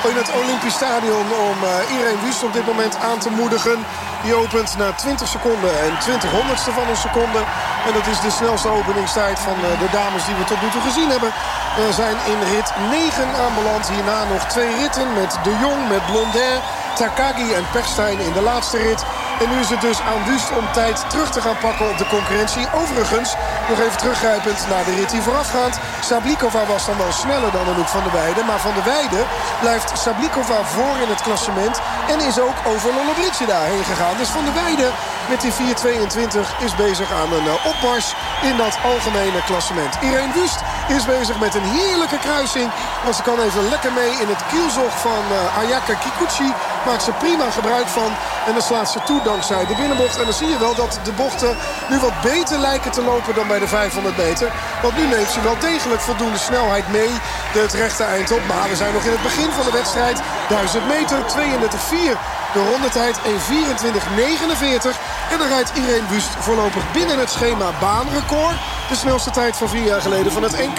in het Olympisch Stadion om uh, Irene Wust op dit moment aan te moedigen. Die opent na 20 seconden en 20 honderdste van een seconde. En dat is de snelste openingstijd van eh, de dames die we tot nu toe gezien hebben. We zijn in rit 9 aanbeland. Hierna nog twee ritten met De Jong, met Blondin, Takagi en Pechstein in de laatste rit. En nu is het dus aan Wust om tijd terug te gaan pakken op de concurrentie. Overigens, nog even teruggrijpend naar de rit die voorafgaand. Sablikova was dan wel sneller dan Anouk van der Weijden. Maar van der Weijden blijft Sablikova voor in het klassement. En is ook over Lollobrigida daarheen gegaan. Dus van der Weijden met die 4.22 is bezig aan een uh, opmars in dat algemene klassement. Irene Wust is bezig met een heerlijke kruising. Want ze kan even lekker mee in het kielzog van uh, Ayaka Kikuchi. Maakt ze prima gebruik van. En dan slaat ze toe dankzij de binnenbocht. En dan zie je wel dat de bochten nu wat beter lijken te lopen dan bij de 500 meter. Want nu neemt ze wel degelijk voldoende snelheid mee het rechte eind op. Maar we zijn nog in het begin van de wedstrijd. 1000 meter, 32-4 de rondetijd 1.24.49. En dan rijdt Irene Wust voorlopig binnen het schema baanrecord. De snelste tijd van vier jaar geleden van het NK.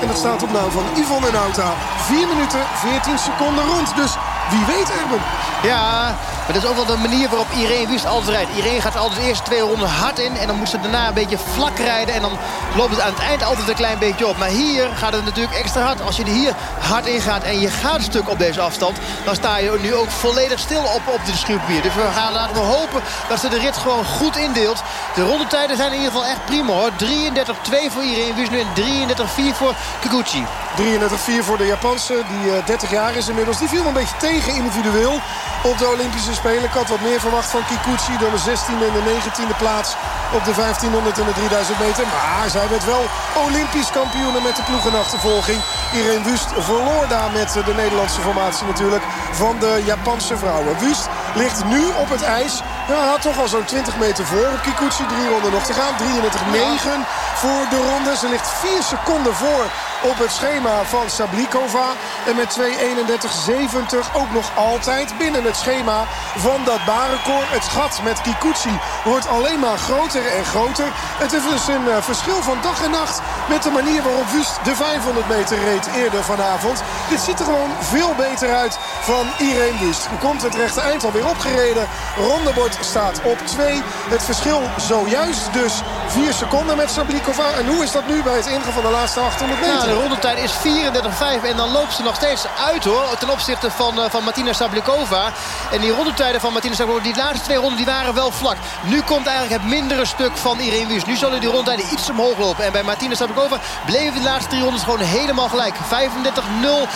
En dat staat op naam van Yvonne Nauta. 4 minuten 14 seconden rond. Dus wie weet Erben. Ja, maar dat is ook wel de manier waarop Irene Wust altijd rijdt. Irene gaat altijd de eerste twee ronden hard in. En dan moet ze daarna een beetje vlak rijden. En dan loopt het aan het eind altijd een klein beetje op. Maar hier gaat het natuurlijk extra hard. Als je er hier hard in gaat en je gaat een stuk op deze afstand... dan sta je nu ook volledig stil op, op de schuurpapier. Dus we gaan laten we hopen dat ze de rit gewoon goed indeelt. De rondetijden zijn in ieder geval echt prima hoor. 33-2 voor Irene Wust nu en 33-4 voor Kikuchi. 33-4 voor de Japanse, die 30 jaar is inmiddels. Die viel een beetje tegen individueel op de Olympische Spelen. Ik had wat meer verwacht van Kikuchi dan de 16e en de 19e plaats op de 1500 en de 3000 meter. Maar zij werd wel Olympisch kampioen met de ploegenachtervolging. Irene Wust verloor daar met de Nederlandse formatie natuurlijk van de Japanse vrouwen. Wust ligt nu op het ijs. Ja, had toch al zo'n 20 meter voor op Kikuchi. Drie ronden nog te gaan. 33-9 voor de ronde. Ze ligt 4 seconden voor op het schema van Sablikova. En met 2.31.70 ook nog altijd binnen het schema van dat barenkoor. Het gat met Kikuchi wordt alleen maar groter en groter. Het is dus een uh, verschil van dag en nacht met de manier waarop Wust de 500 meter reed eerder vanavond. Dit ziet er gewoon veel beter uit van Irene Wust. Komt het rechte eind alweer opgereden. Rondebord staat op 2. Het verschil zojuist dus 4 seconden met Sablikova. En hoe is dat nu bij het ingaan van de laatste 800 meter? Ja, de rondetijd is 34,5 en dan loopt ze nog steeds uit hoor. Ten opzichte van, uh, van Martina Sablikova. En die rondetijden van Martina Sablikova, die laatste twee ronden die waren wel vlak. Nu komt eigenlijk het mindere stuk van Irene Wust. Nu zullen die rondtijden iets omhoog lopen. En bij Martina Sablikova bleven de laatste drie rondes gewoon helemaal gelijk. 35-0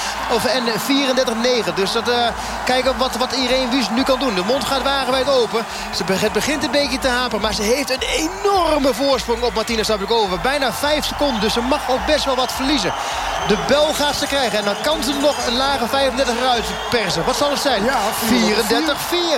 en 34-9. Dus dat, uh, kijken wat, wat Irene Wust nu kan doen. De mond gaat wagenwijd open. Ze, het begint een beetje te haperen. Maar ze heeft een enorme voorsprong op Martina Sablikova. Bijna 5 seconden. Dus ze mag ook best wel wat verliezen. De bel gaat ze krijgen. En dan kan ze nog een lage 35 eruit persen. Wat zal het zijn? Ja,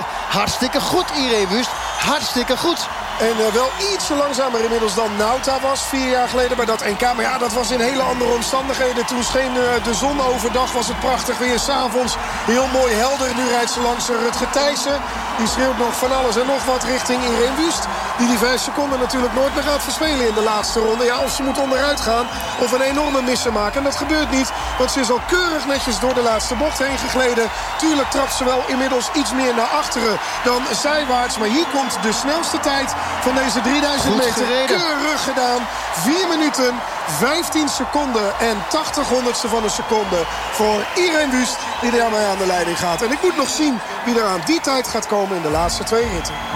34-4. Hartstikke goed, Irene Wust. Hartstikke goed. En uh, wel ietsje langzamer inmiddels dan Nauta was vier jaar geleden bij dat NK. Maar ja, dat was in hele andere omstandigheden. Toen scheen uh, de zon overdag, was het prachtig weer. S'avonds heel mooi helder. Nu rijdt ze langs Rutger Thijssen. Die schreeuwt nog van alles en nog wat richting Irene Wust. Die die vijf seconden natuurlijk nooit meer gaat verspelen in de laatste ronde. Ja, of ze moet onderuit gaan of een enorme missen maken. En dat gebeurt niet, want ze is al keurig netjes door de laatste bocht heen gegleden. Tuurlijk trapt ze wel inmiddels iets meer naar achteren dan zijwaarts. Maar hier komt de snelste tijd van deze 3000 meter. Keurig gedaan. 4 minuten, 15 seconden en 80 honderdste van een seconde voor Irene Wust die daarmee aan de leiding gaat. En ik moet nog zien wie er aan die tijd gaat komen in de laatste twee ritten.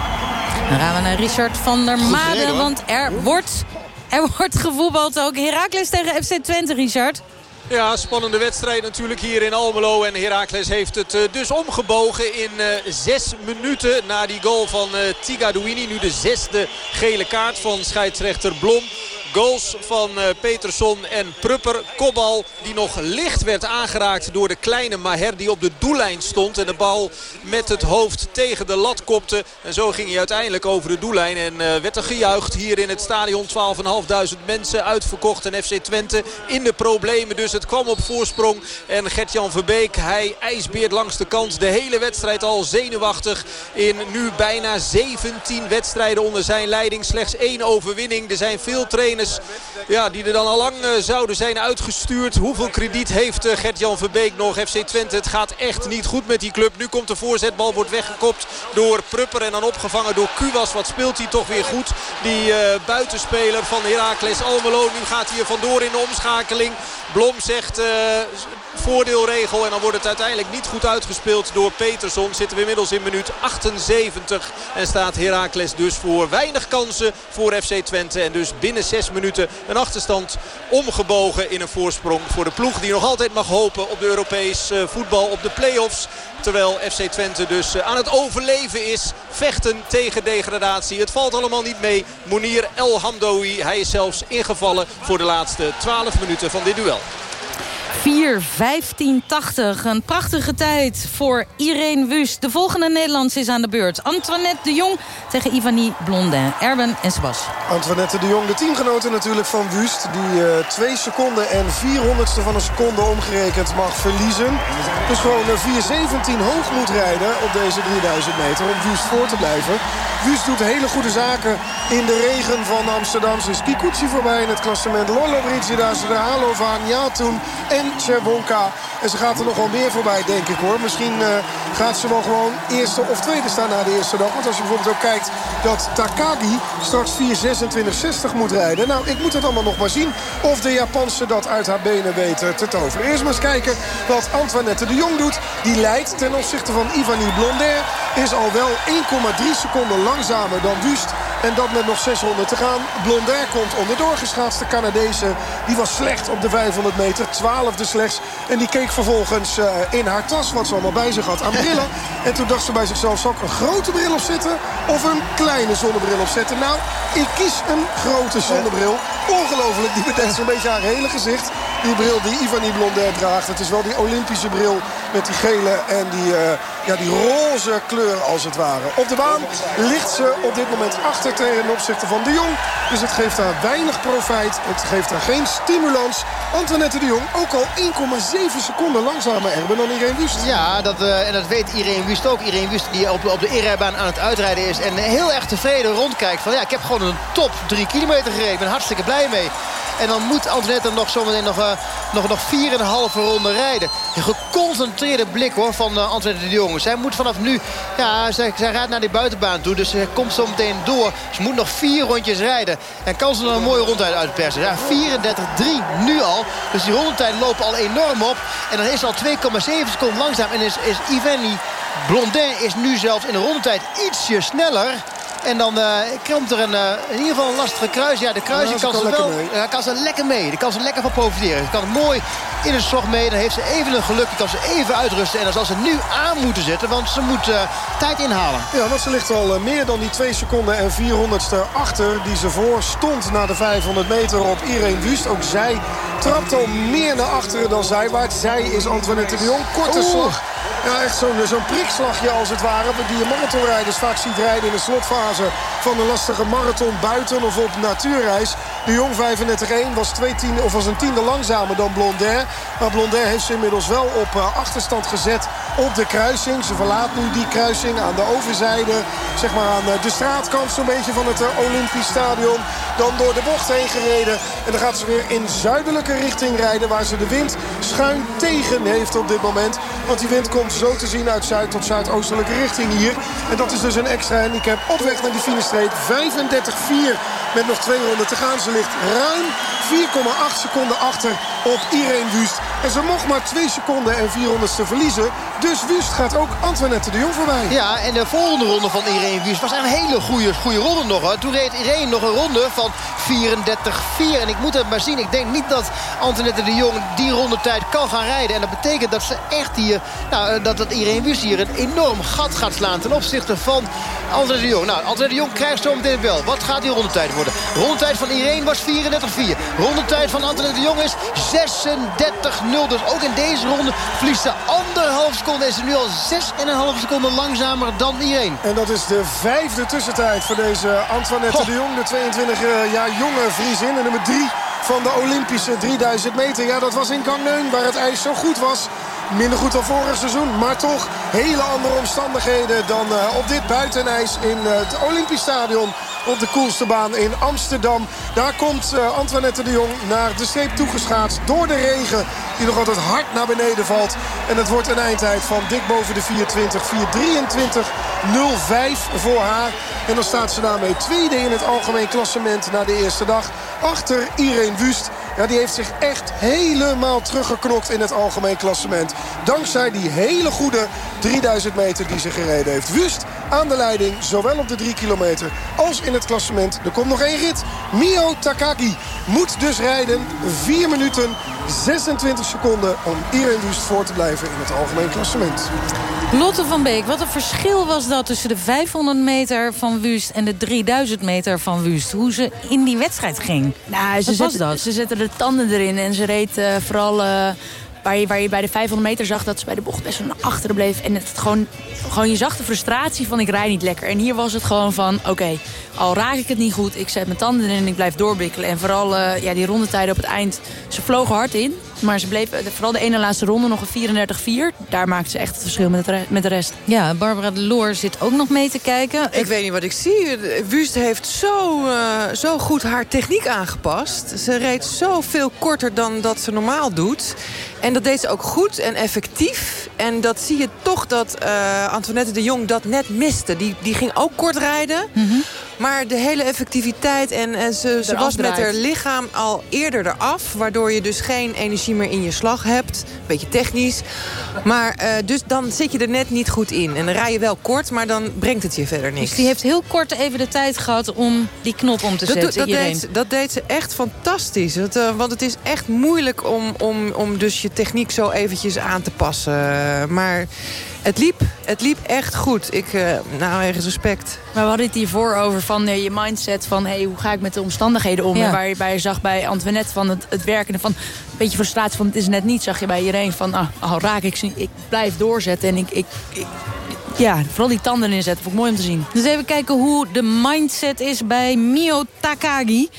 Dan gaan we naar Richard van der Maden, want er wordt, er wordt gevoetbald ook. Heracles tegen FC Twente, Richard. Ja, spannende wedstrijd natuurlijk hier in Almelo. En Heracles heeft het uh, dus omgebogen in uh, zes minuten na die goal van uh, Tigadouini. Nu de zesde gele kaart van scheidsrechter Blom. Goals van uh, Peterson en Prupper. Kopbal die nog licht werd aangeraakt door de kleine Maher die op de doellijn stond. En de bal met het hoofd tegen de lat kopte. En zo ging hij uiteindelijk over de doellijn. En uh, werd er gejuicht hier in het stadion. 12.500 mensen uitverkocht. En FC Twente in de problemen. Dus het kwam op voorsprong. En Gert-Jan Verbeek, hij ijsbeert langs de kant. De hele wedstrijd al zenuwachtig. In nu bijna 17 wedstrijden onder zijn leiding. Slechts één overwinning. Er zijn veel trainers ja, die er dan al lang zouden zijn uitgestuurd. Hoeveel krediet heeft Gert-Jan Verbeek nog? FC Twente, het gaat echt niet goed met die club. Nu komt de voorzetbal, wordt weggekopt door Prupper en dan opgevangen door Kuwas. Wat speelt hij toch weer goed? Die buitenspeler van Heracles Almelo. Nu gaat hij er vandoor in de omschakeling. Blom zegt voordeelregel. En dan wordt het uiteindelijk niet goed uitgespeeld door Peterson. Zitten we inmiddels in minuut 78. En staat Heracles dus voor weinig kansen voor FC Twente. En dus binnen 6 minuten een achterstand omgebogen in een voorsprong voor de ploeg. Die nog altijd mag hopen op de Europees eh, voetbal, op de play-offs. Terwijl FC Twente dus eh, aan het overleven is. Vechten tegen degradatie. Het valt allemaal niet mee. Mounir El Hamdoui, hij is zelfs ingevallen voor de laatste 12 minuten van dit duel. 4.15.80. Een prachtige tijd voor Irene Wust. De volgende Nederlands is aan de beurt. Antoinette de Jong tegen Ivani Blondin. Erben en Sebas. Antoinette de Jong, de teamgenote natuurlijk van Wust. Die uh, eh, 2 seconden en 400ste van een seconde omgerekend mag verliezen. Dus gewoon 4.17 hoog moet rijden op deze 3000 meter om Wust voor te blijven. Wust doet hele goede zaken in de regen van Amsterdam. Ze is Kikuchi voorbij in het klassement. Lollo Brigida, Halova, Njatoen en Cervonka. En ze gaat er nog wel meer voorbij, denk ik hoor. Misschien uh, gaat ze wel gewoon eerste of tweede staan na de eerste dag. Want als je bijvoorbeeld ook kijkt dat Takagi straks 4.26.60 moet rijden. Nou, ik moet het allemaal nog maar zien of de Japanse dat uit haar benen weten te toveren. Eerst maar eens kijken wat Antoinette de Jong doet. Die leidt ten opzichte van Ivani Blonder. Is al wel 1,3 seconden langzamer dan Wust. En dat met nog 600 te gaan. Blonder komt onderdoor geschaatste Canadese. Die was slecht op de 500 meter. 12e slechts. En die keek vervolgens uh, in haar tas, wat ze allemaal bij zich had, aan brillen. en toen dacht ze bij zichzelf, zal ik een grote bril opzetten of een kleine zonnebril opzetten? Nou, ik kies een grote zonnebril. Ongelooflijk, die bedenkt zo'n beetje haar hele gezicht. Die bril die Ivani Blondet draagt. Het is wel die Olympische bril met die gele en die, uh, ja, die roze kleur als het ware. Op de baan ligt ze op dit moment achter ten opzichte van de Jong. Dus het geeft haar weinig profijt. Het geeft haar geen stimulans. Antoinette de Jong ook al 1,7 seconden langzamer Erben dan Irene Wust. Ja, dat, uh, en dat weet Irene Wust ook. Irene Wust die op, op de inrijbaan aan het uitrijden is. En heel erg tevreden rondkijkt. Van ja, ik heb gewoon een top 3 kilometer gereden. Ik ben hartstikke blij mee. En dan moet Antoinette nog zometeen nog, uh, nog, nog 4,5 ronde rijden. Een geconcentreerde blik hoor van uh, Antoinette de Jong. Zij moet vanaf nu, ja, zij, zij naar die buitenbaan toe. Dus ze komt zo meteen door. Ze moet nog vier rondjes rijden. En kan ze dan een mooie rondtijd uitpersen. Ja, 34-3 nu al. Dus die rondetijden lopen al enorm op. En dan is al 2,7 seconden langzaam. En is, is Ivani Blondin is nu zelfs in de rondetijd ietsje sneller. En dan uh, komt er een, uh, in ieder geval een lastige kruis. Ja, de kruising kan, ze wel, kan ze lekker mee. Daar kan ze lekker van profiteren. Ze kan mooi in een zog mee. Dan heeft ze even een geluk. Dan kan ze even uitrusten. En dan zal ze nu aan moeten zetten. Want ze moet tijd inhalen. Ja, want ze ligt al meer dan die 2 seconden en 400ste achter. Die ze voor stond na de 500 meter op Irene Wust. Ook zij trapt al meer naar achteren dan zij. Waar zij is Antoinette de Jong. Korte slag. Ja, echt zo'n prikslagje als het ware. Die je marathonrijders vaak ziet rijden in de slotfase van een lastige marathon buiten of op natuurreis. De Jong 35-1 was, twee tiende, of was een tiende langzamer dan Blondin. Maar Blondin heeft ze inmiddels wel op uh, achterstand gezet op de kruising. Ze verlaat nu die kruising aan de overzijde. Zeg maar aan uh, de straatkant zo'n beetje van het uh, Olympisch Stadion. Dan door de bocht heen gereden. En dan gaat ze weer in zuidelijke richting rijden. Waar ze de wind schuin tegen heeft op dit moment. Want die wind komt zo te zien uit zuid tot zuidoostelijke richting hier. En dat is dus een extra handicap op weg naar die finishstreep. 35-4 met nog twee ronden te gaan. Ze ligt ruim 4,8 seconden achter op Irene Wust. En ze mocht maar 2 seconden en 400ste verliezen. Dus Wust gaat ook Antoinette de Jong voorbij. Ja, en de volgende ronde van Irene Wust was een hele goede, goede ronde nog. Hè. Toen reed Irene nog een ronde van 34-4. En ik moet het maar zien. Ik denk niet dat Antoinette de Jong die rondetijd kan gaan rijden. En dat betekent dat ze echt hier... Nou, dat, dat Irene Wust hier een enorm gat gaat slaan... ten opzichte van Antoinette de Jong. Nou, Antoinette de Jong krijgt zo meteen wel. Wat gaat die rondetijd worden? Rondetijd van Irene was 34-4. Rondetijd van Antoinette de Jong is 36-0. Dus ook in deze ronde verliest ze anderhalf seconde. Is ze nu al 6,5 seconden langzamer dan Irene. En dat is de vijfde tussentijd voor deze Antoinette de Jong. De 22 jaar jonge Vriesin. En nummer 3 van de Olympische 3000 meter. Ja, dat was in Gangneun waar het ijs zo goed was. Minder goed dan vorig seizoen, maar toch hele andere omstandigheden dan uh, op dit buitenijs in uh, het Olympisch Stadion op de koelste baan in Amsterdam. Daar komt uh, Antoinette de Jong naar de streep toegeschaatst door de regen. Die nog altijd hard naar beneden valt. En het wordt een eindtijd van dik boven de 420. 423 05 voor haar. En dan staat ze daarmee tweede in het algemeen klassement na de eerste dag. Achter Irene Wust. Ja, die heeft zich echt helemaal teruggeknokt in het algemeen klassement. Dankzij die hele goede 3000 meter die ze gereden heeft. Wust aan de leiding, zowel op de 3 kilometer als in het klassement. Er komt nog één rit. Mio Takagi moet dus rijden. 4 minuten 26 seconden om Irene Wust voor te blijven in het algemeen klassement. Lotte van Beek, wat een verschil was dat tussen de 500 meter van Wust... en de 3000 meter van Wust. Hoe ze in die wedstrijd ging. Nou, ze, zet, ze zetten de tanden erin en ze reed uh, vooral... Uh, waar, je, waar je bij de 500 meter zag dat ze bij de bocht best wel naar achteren bleef. En het gewoon, gewoon je zag de frustratie van ik rij niet lekker. En hier was het gewoon van oké, al raak ik het niet goed, ik zet mijn tanden erin en ik blijf doorbikkelen. En vooral uh, ja, die rondetijden op het eind, ze vlogen hard in. Maar ze bleef, vooral de ene laatste ronde, nog een 34-4. Daar maakte ze echt het verschil met, het met de rest. Ja, Barbara de Loor zit ook nog mee te kijken. Ik weet niet wat ik zie. Wust heeft zo, uh, zo goed haar techniek aangepast. Ze reed zo veel korter dan dat ze normaal doet. En dat deed ze ook goed en effectief. En dat zie je toch dat uh, Antoinette de Jong dat net miste. Die, die ging ook kort rijden. Mm -hmm. Maar de hele effectiviteit en, en ze, ze was met haar lichaam al eerder eraf. Waardoor je dus geen energie meer in je slag hebt. Beetje technisch. Maar uh, dus dan zit je er net niet goed in. En dan rij je wel kort, maar dan brengt het je verder niks. Dus die heeft heel kort even de tijd gehad om die knop om te dat, zetten. Dat deed, dat deed, ze echt fantastisch. Het, uh, want het is echt moeilijk om, om, om dus je techniek zo eventjes aan te passen. Maar het liep, het liep echt goed. Ik, uh, nou, ergens respect. Maar we hadden het hiervoor over van uh, je mindset van... Hey, hoe ga ik met de omstandigheden om? Ja. En waar je bij zag bij Antoinette van het, het werken van... een beetje frustratie van het is net niet... zag je bij iedereen van, ah, al raak ik ze ik blijf doorzetten. En ik, ik, ik ja, vooral die tanden inzetten, vond ik mooi om te zien. Dus even kijken hoe de mindset is bij Mio Takagi.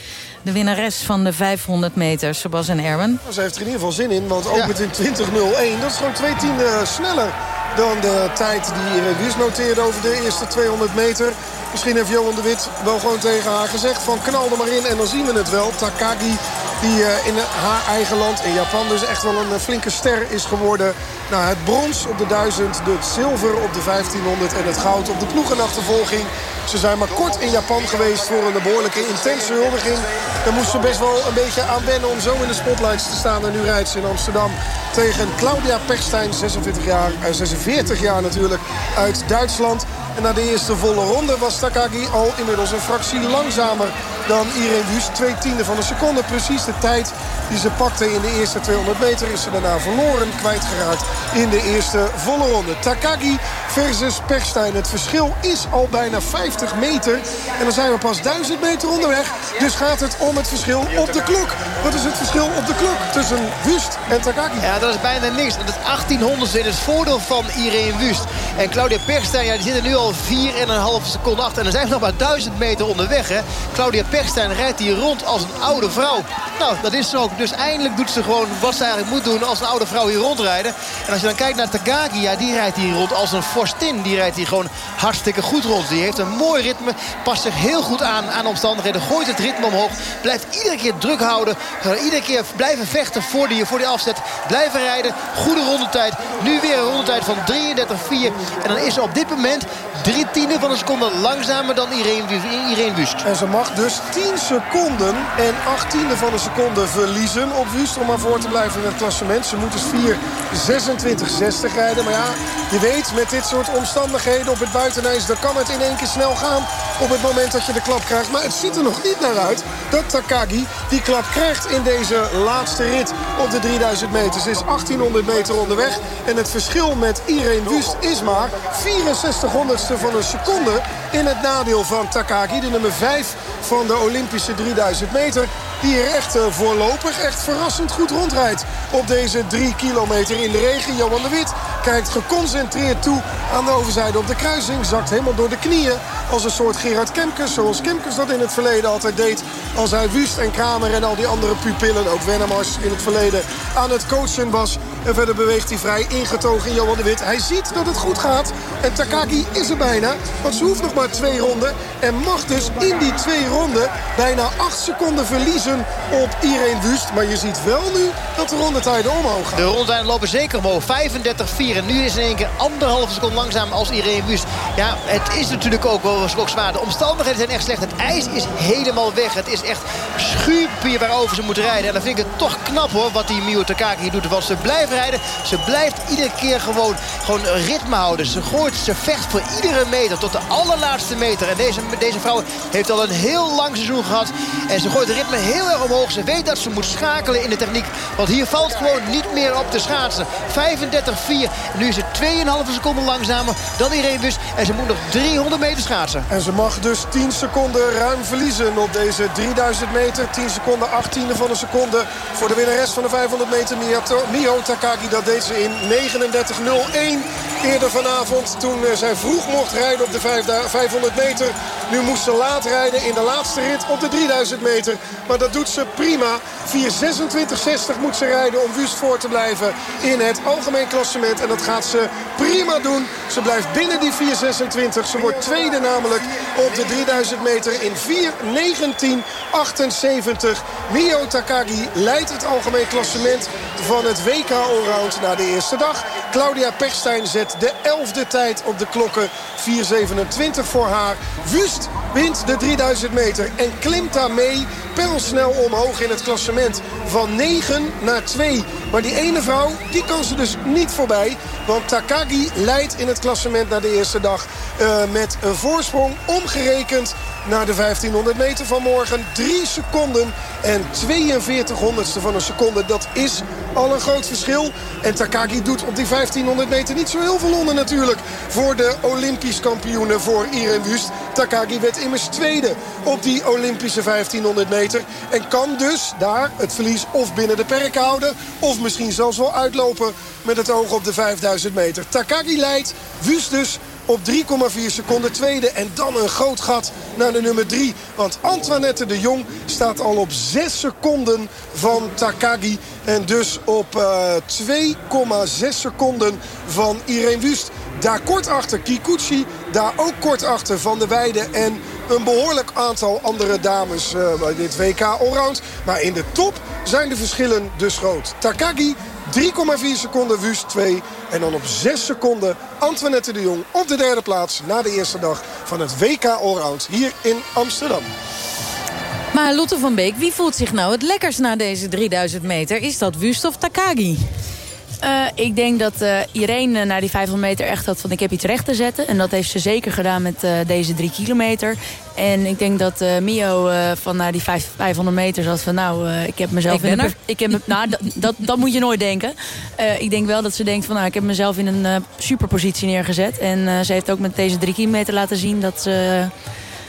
De winnares van de 500 meter, Sebastian Erwin. Ze heeft er in ieder geval zin in, want ook ja. met een 20.01... dat is gewoon twee tienden sneller dan de tijd die Irene noteerde over de eerste 200 meter. Misschien heeft Johan de Wit wel gewoon tegen haar gezegd van knal er maar in en dan zien we het wel. Takagi die uh, in haar eigen land, in Japan, dus echt wel een flinke ster is geworden. Nou, het brons op de 1000, het zilver op de 1500 en het goud op de ploegenachtervolging. Ze zijn maar kort in Japan geweest voor een behoorlijke intense huldiging. Daar moest ze best wel een beetje aan wennen om zo in de spotlights te staan. En nu rijdt ze in Amsterdam tegen Claudia Pechstein, 46 jaar, uh, 46 jaar natuurlijk, uit Duitsland. En na de eerste volle ronde was Takagi al inmiddels een fractie langzamer dan Irene Wust. Twee tienden van een seconde. Precies de tijd die ze pakte in de eerste 200 meter is ze daarna verloren. Kwijtgeraakt in de eerste volle ronde. Takagi versus Pechstein. Het verschil is al bijna 50 meter. En dan zijn we pas 1000 meter onderweg. Dus gaat het om het verschil op de klok. Wat is het verschil op de klok tussen Wust en Takagi? Ja, dat is bijna niks. Dat is 1800 in het voordeel van Irene Wust. En Claudia Pechstein, ja, die zitten nu al 4,5 seconden achter. En dan zijn we nog maar 1000 meter onderweg. Hè. Claudia Pechstein rijdt hier rond als een oude vrouw. Nou, dat is ze ook. Dus eindelijk doet ze gewoon wat ze eigenlijk moet doen als een oude vrouw hier rondrijden. En als je dan kijkt naar Takagi, ja, die rijdt hier rond als een forstin. Die rijdt hier gewoon hartstikke goed rond. Die heeft een mooi ritme, past zich heel goed aan aan omstandigheden. Gooit het ritme omhoog, blijft iedere keer druk houden. Iedere keer blijven vechten voor die, voor die afzet. Blijven rijden, goede rondetijd. Nu weer een rondetijd van 33,4. En dan is ze op dit moment drie tienden van een seconde langzamer dan Irene, Wust. En ze mag dus 10 seconden en 8 tienden van een seconde verliezen op Wust... om maar voor te blijven in het klassement. Ze moet dus 4.26.60 rijden. Maar ja, je weet, met dit soort omstandigheden op het buitenijs... dan kan het in één keer snel gaan op het moment dat je de klap krijgt. Maar het ziet er nog niet naar uit dat Takagi die klap krijgt in deze laatste rit op de 3000 meter. Ze is 1800 meter onderweg. En het verschil met Irene Wust is maar 64 van een seconde in het nadeel van Takagi. De nummer 5 van de Olympische 3000 meter. Die echt uh, voorlopig echt verrassend goed rondrijdt. Op deze 3 kilometer in de regen. Johan de Wit kijkt geconcentreerd toe aan de overzijde op de kruising. Zakt helemaal door de knieën. als een soort Gerard Kemkes. Zoals Kemkes dat in het verleden altijd deed. Als hij Wust en Kramer en al die andere pupillen, ook Wennemars in het verleden, aan het coachen was. En verder beweegt hij vrij ingetogen in Johan de Wit. Hij ziet dat het goed gaat. En Takagi is er bijna. Want ze hoeft nog maar twee ronden. En mag dus in die twee ronden bijna acht seconden verliezen op Irene Wust. Maar je ziet wel nu dat de rondetijden omhoog gaan. De rondetijden lopen zeker omhoog. 35-4. En nu is in één keer anderhalve seconde langzaam als Irene Wust. Ja, het is natuurlijk ook wel zwaar. De omstandigheden zijn echt slecht. Het ijs is helemaal weg. Het is echt schuurpier waarover ze moeten rijden. En dan vind ik het toch knap hoor wat die Miyo Takagi doet. Want ze blijft Ze blijft iedere keer gewoon, gewoon ritme houden. Ze gooit, ze vecht voor iedere meter tot de allerlaatste meter. En deze, deze vrouw heeft al een heel lang seizoen gehad. En ze gooit het ritme heel erg omhoog. Ze weet dat ze moet schakelen in de techniek. Want hier valt gewoon niet meer op te schaatsen. 35-4. Nu is het 2,5 seconden langzamer dan Irene Wust. En ze moet nog 300 meter schaatsen. En ze mag dus 10 seconden ruim verliezen op deze 3000 meter. 10 seconden, 18e van een seconde voor de winnares van de 500 meter. Miho Takagi, dat deed ze in 39.01 eerder vanavond. Toen eh, zij vroeg mocht rijden op de 500 meter. Nu moest ze laat rijden in de laatste rit op de 3000 meter. Maar dat doet ze prima. 4.26.60 moet ze rijden om Wust voor te blijven in het algemeen klassement. En dat gaat ze prima doen. Ze blijft binnen die 4.26. Ze wordt tweede namelijk op de 3000 meter in 4.19.78. Mio Takagi leidt het algemeen klassement van het WK Allround na de eerste dag. Claudia Pechstein zet de 11e tijd op de klokken. 4.27 voor haar. Wust wint de 3000 meter en klimt daarmee pijlsnel omhoog in het klassement. Van 9 naar 2. Maar die ene vrouw, die kan ze dus niet voorbij. Want Takagi leidt in het klassement na de eerste dag uh, met een voorsprong omgerekend naar de 1500 meter van morgen. 3 seconden en 42 honderdste van een seconde. Dat is al een groot verschil. En Takagi doet op die 1500 meter niet zo heel veel onder natuurlijk. Voor de Olympisch kampioenen voor Irene Wust. Takagi werd immers tweede op die Olympische 1500 meter. En kan dus daar het verlies of binnen de perken houden... of misschien zelfs wel uitlopen met het oog op de 5000 meter. Takagi leidt, Wust dus op 3,4 seconden tweede. En dan een groot gat naar de nummer 3. Want Antoinette de Jong staat al op 6 seconden van Takagi. En dus op uh, 2,6 seconden van Irene Wust. Daar kort achter Kikuchi. Daar ook kort achter Van de Weide. En een behoorlijk aantal andere dames uh, bij dit WK Allround. Maar in de top zijn de verschillen dus groot. Takagi 3,4 seconden Wust 2. En dan op 6 seconden Antoinette de Jong op de derde plaats... na de eerste dag van het WK Allround hier in Amsterdam. Maar Lotte van Beek, wie voelt zich nou het lekkerst na deze 3000 meter? Is dat Wust of Takagi? Uh, ik denk dat uh, Irene na die 500 meter echt had van ik heb iets recht te zetten. En dat heeft ze zeker gedaan met uh, deze drie kilometer. En ik denk dat Mio van na die 500 meter zat van nou, ik heb mezelf... Ik ben in er. Ik heb, nou, dat, dat moet je nooit denken. ik denk wel dat ze denkt van nou, ik heb mezelf in een superpositie neergezet. En ze heeft ook met deze drie kilometer laten zien dat ze...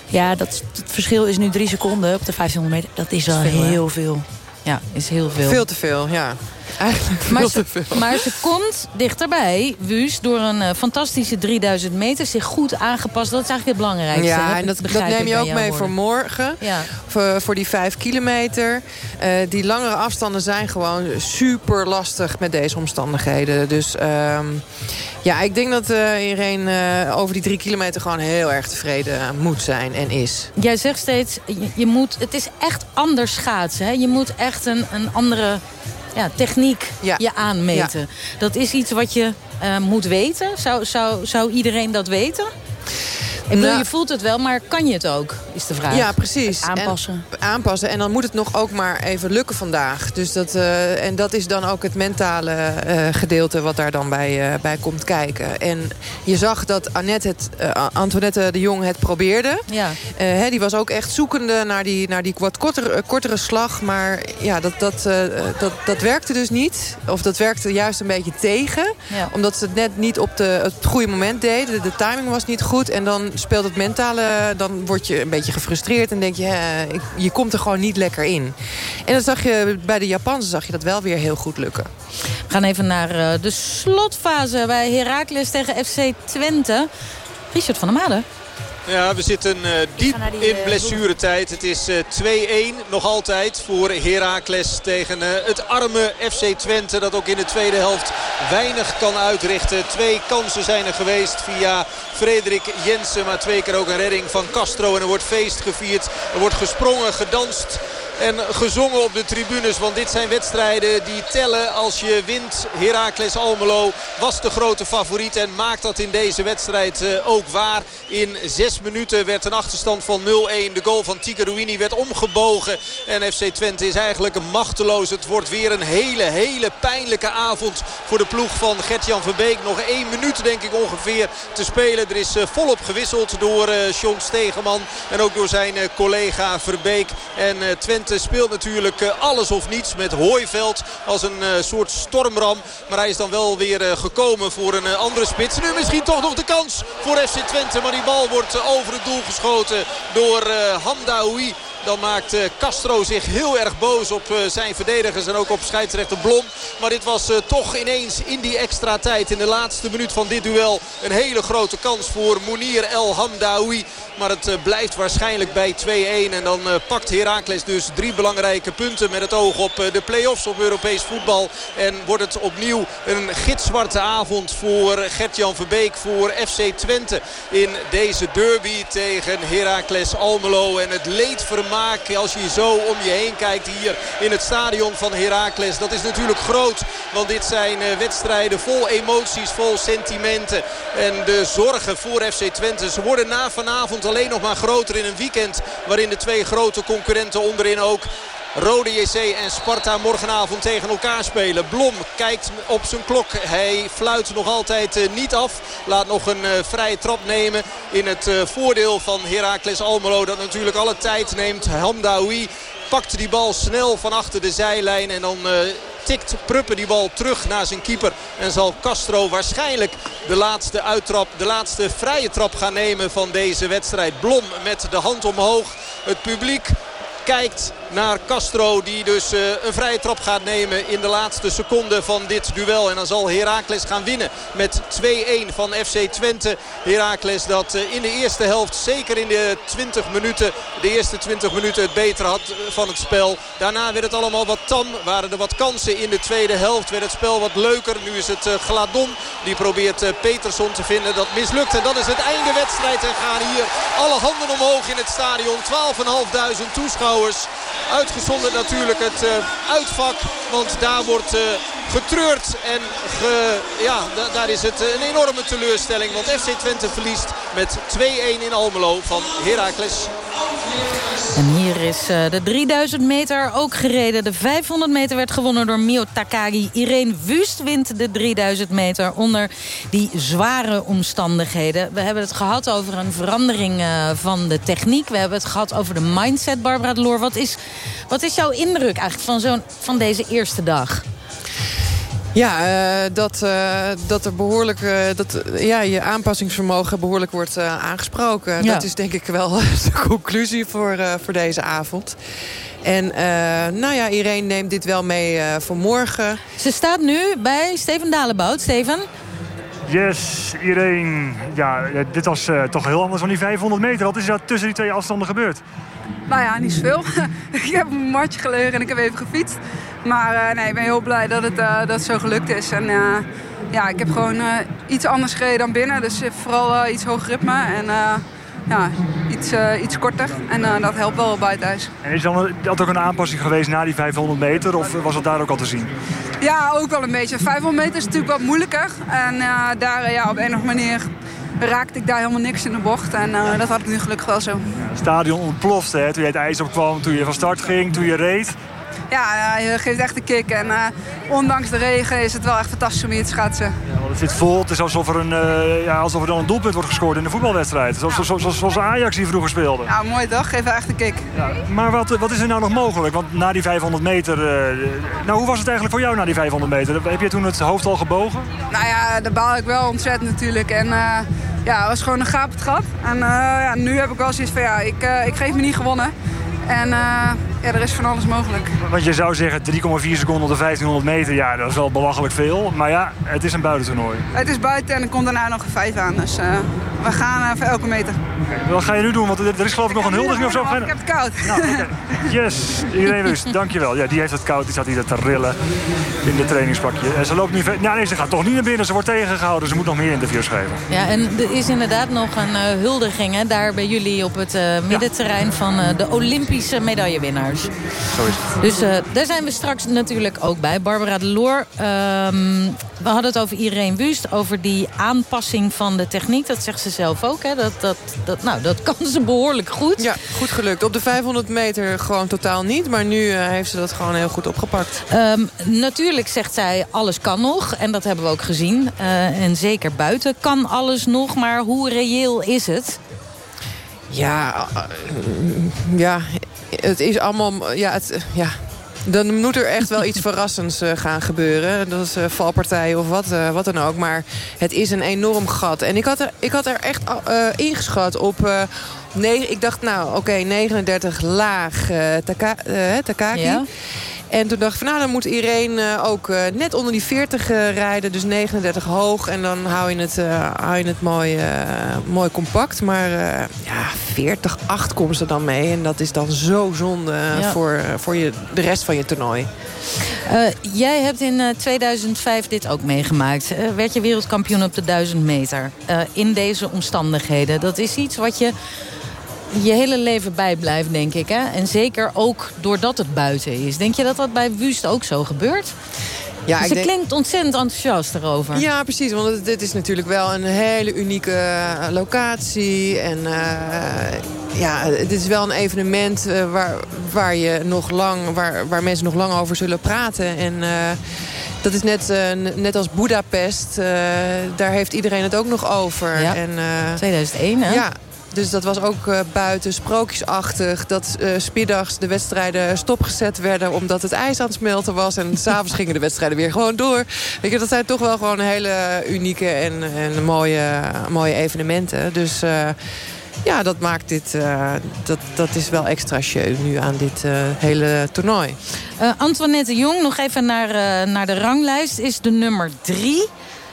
ja, dat, het verschil is nu drie seconden op de 500 meter. Dat is al heel veel. Ja, is heel veel. Veel te veel, ja. Eigenlijk veel maar te ze, veel. maar ze komt dichterbij, Wust, door een uh, fantastische 3000 meter. Zich goed aangepast, dat is eigenlijk het belangrijkste. Ja, en dat, dat neem je ook mee voor morgen. Ja. Voor, voor die 5 kilometer. Uh, die langere afstanden zijn gewoon super lastig met deze omstandigheden. Dus um, ja, ik denk dat uh, Irene over die 3 kilometer gewoon heel erg tevreden moet zijn en is. Jij zegt steeds, je, je moet, het is echt anders schaatsen. Hè? Je moet echt een, een andere ja, techniek ja. je aanmeten. Ja. Dat is iets wat je uh, moet weten. Zou, zou, zou iedereen dat weten? Ik bedoel, Nou- je voelt het wel, maar kan je het ook, is de vraag. Ja, precies. Het aanpassen. En, aanpassen. En dan moet het nog ook maar even lukken vandaag. Dus dat, uh, en dat is dan ook het mentale uh, gedeelte wat daar dan bij, uh, bij komt kijken. En je zag dat Annette het, Antoinette de Jong het probeerde. Ja. Hè, die was ook echt zoekende naar die, naar die wat kortere, kortere slag. Maar ja, dat, dat, dat, dat werkte dus niet. Of dat werkte juist een beetje tegen. Ja. Omdat ze het net niet op de, het goede moment deden. De, de timing was niet goed. En dan speelt het mentale, dan word je een beetje gefrustreerd en denk je, je komt er gewoon niet lekker in. En dat zag je bij de Japanse zag je dat wel weer heel goed lukken. We gaan even naar uh, de slotfase bij Heracles tegen FC Twente. Richard van der Made. Ja, we zitten uh, diep die, in blessuretijd. Het is uh, 2-1 nog altijd voor Heracles tegen uh, het arme FC Twente. Dat ook in de tweede helft weinig kan uitrichten. Twee kansen zijn er geweest via Frederik Jensen. Maar twee keer ook een redding van Castro. En er wordt feest gevierd. Er wordt gesprongen, gedanst. En gezongen op de tribunes. Want dit zijn wedstrijden die tellen als je wint. Heracles Almelo was de grote favoriet. En maakt dat in deze wedstrijd eh, ook waar. In zes minuten werd een achterstand van 0-1. De goal van Tika Ruini werd omgebogen. En FC Twente is eigenlijk machteloos. Het wordt weer een hele, hele pijnlijke avond voor de ploeg van Gert-Jan Verbeek. Nog één minuut denk ik ongeveer te spelen. Er is eh, volop gewisseld door uh, John Stegeman. En ook door zijn collega Verbeek. En Twente speelt natuurlijk eh, alles of niets met Hooiveld als een eh, soort stormram. Maar hij is dan wel weer eh, gekomen voor een andere spits. Nu misschien toch nog de kans voor FC Twente. Maar die bal wordt over het doel geschoten door Hamdaoui. Dan maakt Castro zich heel erg boos op zijn verdedigers en ook op scheidsrechter Blom. Maar dit was toch ineens in die extra tijd in de laatste minuut van dit duel een hele grote kans voor Mounir El Hamdaoui. Maar het eh, blijft waarschijnlijk bij 2-1. En dan eh, pakt Heracles dus drie belangrijke punten met het oog op eh, de play-offs op Europees voetbal. En wordt het opnieuw een gitzwarte avond voor Gert-Jan Verbeek voor FC Twente. In deze derby tegen Heracles Almelo. En het leedvermaak als je zo om je heen kijkt hier in het stadion van Heracles. Dat is natuurlijk groot. Want dit zijn wedstrijden vol emoties, vol sentimenten. En de zorgen voor FC Twente. Ze worden na vanavond alleen nog maar groter in een weekend waarin de twee grote concurrenten onderin ook Rode JC en Sparta morgenavond tegen elkaar spelen. Blom kijkt op zijn klok. Hij fluit nog altijd eh, niet af. Laat nog een uh, vrije trap nemen in het uh, voordeel van Heracles Almelo. Dat natuurlijk alle tijd neemt. Hamdaoui pakt die bal snel van achter de zijlijn. En dan tikt Pruppen die bal terug naar zijn keeper. En zal Castro waarschijnlijk de laatste uittrap, de laatste vrije trap gaan nemen van deze wedstrijd. Blom met de hand omhoog. Het publiek kijkt naar Castro. Die dus uh, een vrije trap gaat nemen in de laatste seconde van dit duel. En dan zal Heracles gaan winnen met 2-1 van FC Twente. Heracles dat uh, in de eerste helft, zeker in de 20 minuten, de eerste 20 minuten het beter had van het spel. Daarna werd het allemaal wat tam. Waren er wat kansen in de tweede helft. Werd het spel wat leuker. Nu is het Gladon. Die probeert Peterson te vinden. Dat mislukt. En dat is het einde wedstrijd. En gaan hier alle handen omhoog in het stadion. 12.500 toeschouwers. Uitgezonderd natuurlijk het uh, uitvak. Want daar wordt uh, getreurd. En ja, daar is het een enorme teleurstelling. Want FC Twente verliest met 2-1 in Almelo van Heracles. En hier is uh, de 3000 meter ook gereden. De 500 meter werd gewonnen door Mio Takagi. Irene Wust wint de 3000 meter onder die zware omstandigheden. We hebben het gehad over een verandering uh, van de techniek. We hebben het gehad over de mindset, Barbara de Loor. Wat is, wat is jouw indruk eigenlijk van, zo'n van deze eerste dag? Ja, uh, dat, uh, dat er behoorlijk uh, dat ja, je aanpassingsvermogen behoorlijk wordt aangesproken. Ja. Dat is denk ik wel de conclusie voor, voor deze avond. En nou ja, Irene neemt dit wel mee voor morgen. Ze staat nu bij Steven Dalebout. Steven? Yes, Irene. Ja, dit was toch heel anders dan die 500 meter. Wat is er tussen die twee afstanden gebeurd? Nou ja, niet zoveel. ik heb een matje gelegen en ik heb even gefietst. Maar uh, nee, ik ben heel blij dat het, uh, dat het zo gelukt is. En uh, ja, ik heb gewoon iets anders gereden dan binnen. Dus vooral iets hoger ritme en ja, iets, iets korter. En dat helpt wel bij thuis. En is dan dat ook een aanpassing geweest na die 500 meter? Of was het daar ook al te zien? Ja, ook wel een beetje. 500 meter is natuurlijk wat moeilijker. En daar ja, op een of andere manier raakte ik daar helemaal niks in de bocht. En uh, dat had ik nu gelukkig wel zo. het stadion ontplofte hè? toen je het ijs opkwam, toen je van start ging, toen je reed. Ja, je geeft echt een kick. En uh, ondanks de regen is het wel echt fantastisch om hier te schaatsen. Ja, het zit vol. Het is alsof er, een, uh, ja, alsof er dan een doelpunt wordt gescoord in de voetbalwedstrijd. Zoals, ja. zoals, zoals Ajax die vroeger speelde. Ja, mooi toch? Geef echt een kick. Ja, maar wat, wat is er nou nog mogelijk? Want na die 500 meter... Uh, nou, hoe was het eigenlijk voor jou na die 500 meter? Heb je toen het hoofd al gebogen? Nou ja, daar baal ik wel ontzettend natuurlijk. En ja, het was gewoon een gapend gat. En ja, nu heb ik wel zoiets van, ja, ik, ik geef me niet gewonnen. En ja, er is van alles mogelijk. Want je zou zeggen 3,4 seconden op de 1500 meter. Ja, dat is wel belachelijk veel. Maar ja, het is een buitentoernooi. Het is buiten en er komt daarna nog een vijf aan. Dus uh, we gaan uh, voor elke meter. Okay, wat ga je nu doen? Want er, er is geloof ik nog een huldiging of zo. Ik heb het koud. Nou, okay. Yes, iedereen rust. Dankjewel. Ja, die heeft het koud. Die zat hier te rillen in de trainingspakje. En ze loopt nu... Ja, nee, ze gaat toch niet naar binnen. Ze wordt tegengehouden. Ze moet nog meer interviews geven. Ja, en er is inderdaad nog een uh, huldiging hè, daar bij jullie op het middenterrein ja. van de Olympische medaillewinnaars. Zo is het. Dus uh, daar zijn we straks natuurlijk ook bij. Barbara de Loor, um, we hadden het over Irene Wust. Over die aanpassing van de techniek. Dat zegt ze zelf ook. Hè? Dat, dat, dat, nou, dat kan ze behoorlijk goed. Ja, goed gelukt. Op de 500 meter gewoon totaal niet. Maar nu uh, heeft ze dat gewoon heel goed opgepakt. Um, natuurlijk zegt zij, alles kan nog. En dat hebben we ook gezien. Uh, en zeker buiten kan alles nog. Maar hoe reëel is het? Ja, ja, het is allemaal... Ja, het, ja, dan moet er echt wel iets verrassends uh, gaan gebeuren. Dat is uh, valpartij of wat, uh, wat dan ook. Maar het is een enorm gat. En ik had er, ik had er echt ingeschat op... Nee, ik dacht, nou, oké, okay, 39 laag taka, Takaki. Ja. En toen dacht ik van nou, dan moet Irene uh, ook uh, net onder die 40 uh, rijden. Dus 39 hoog. En dan hou je het, hou je het mooi, mooi compact. Maar ja, 40, 8 komt ze dan mee. En dat is dan zo zonde ja. voor, voor je, de rest van je toernooi. jij hebt in 2005 dit ook meegemaakt. werd je wereldkampioen op de 1000 meter. in deze omstandigheden. Dat is iets wat je je hele leven bijblijft, denk ik. Hè? En zeker ook doordat het buiten is. Denk je dat dat bij Wust ook zo gebeurt? Ja, dus ze denk... klinkt ontzettend enthousiast erover. Ja, precies. Want dit is natuurlijk wel een hele unieke locatie. En uh, ja, het is wel een evenement uh, waar, waar, je nog lang, waar, waar mensen nog lang over zullen praten. En uh, dat is net, net als Budapest. daar heeft iedereen het ook nog over. Ja, en, 2001 hè? Ja, dus dat was ook uh, buiten sprookjesachtig. Dat uh, smiddags de wedstrijden stopgezet werden... omdat het ijs aan het smelten was. En s'avonds gingen de wedstrijden weer gewoon door. Weet je, dat zijn toch wel gewoon hele unieke en, en mooie, mooie evenementen. Dus... Uh, ja, dat maakt dit, dat, dat is wel extra show nu aan dit hele toernooi. Antoinette Jong, nog even naar, naar de ranglijst, is de nummer drie.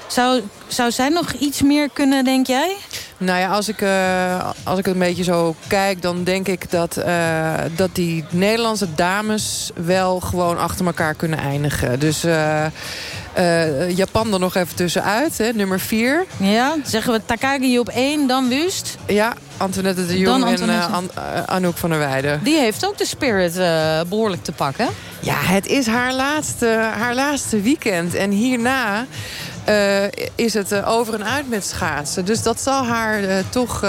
Zou, zou zij nog iets meer kunnen, denk jij? Nou ja, als ik, uh, als ik een beetje zo kijk... dan denk ik dat, uh, dat die Nederlandse dames... wel gewoon achter elkaar kunnen eindigen. Dus uh, Japan er nog even tussenuit, hè, nummer vier. Ja, zeggen we Takagi op één, dan Wust? Ja, Antoinette de Jong en An Anouk van der Weijden. Die heeft ook de spirit behoorlijk te pakken. Ja, het is haar laatste, haar laatste weekend. En hierna... Uh, is het uh, over en uit met schaatsen. Dus dat zal haar uh, toch,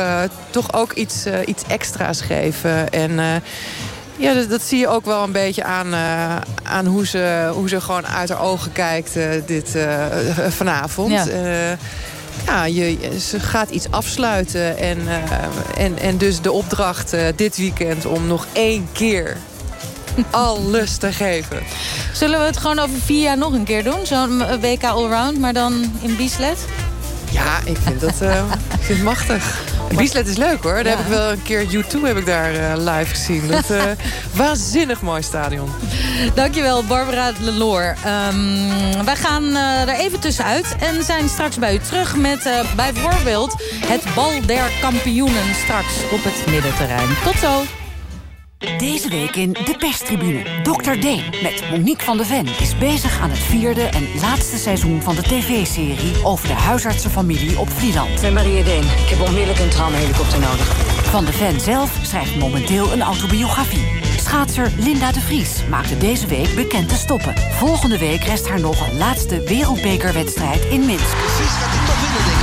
toch ook iets, iets extra's geven. En ja, dat, dat, zie je ook wel een beetje aan, aan hoe, ze, hoe ze gewoon uit haar ogen kijkt dit, vanavond. Ja. ja, je, ze gaat iets afsluiten. En, en, en dus de opdracht dit weekend om nog één keer alles te geven. Zullen we het gewoon over vier jaar nog een keer doen? Zo'n WK Allround, maar dan in Bieslet? Ja, ik vind dat uh, ik vind het machtig. Bieslet is leuk hoor. Daar ja. heb ik wel een keer U2 heb ik daar uh, live gezien. Dat uh, waanzinnig mooi stadion. Dankjewel Barbara Leloor. Um, wij gaan er even tussenuit en zijn straks bij u terug met bijvoorbeeld het bal der kampioenen straks op het middenterrein. Tot zo. Deze week in de perstribune. Dr. Deen met Monique van de Ven is bezig aan het vierde en laatste seizoen van de tv-serie over de huisartsenfamilie op Vlieland. Ik ben Maria Deen. Ik heb onmiddellijk een traumahelikopter nodig. Van de Ven zelf schrijft momenteel een autobiografie. Schaatser Linda de Vries maakte deze week bekend te stoppen. Volgende week rest haar nog een laatste wereldbekerwedstrijd in Minsk. Precies gaat hij toch winnen,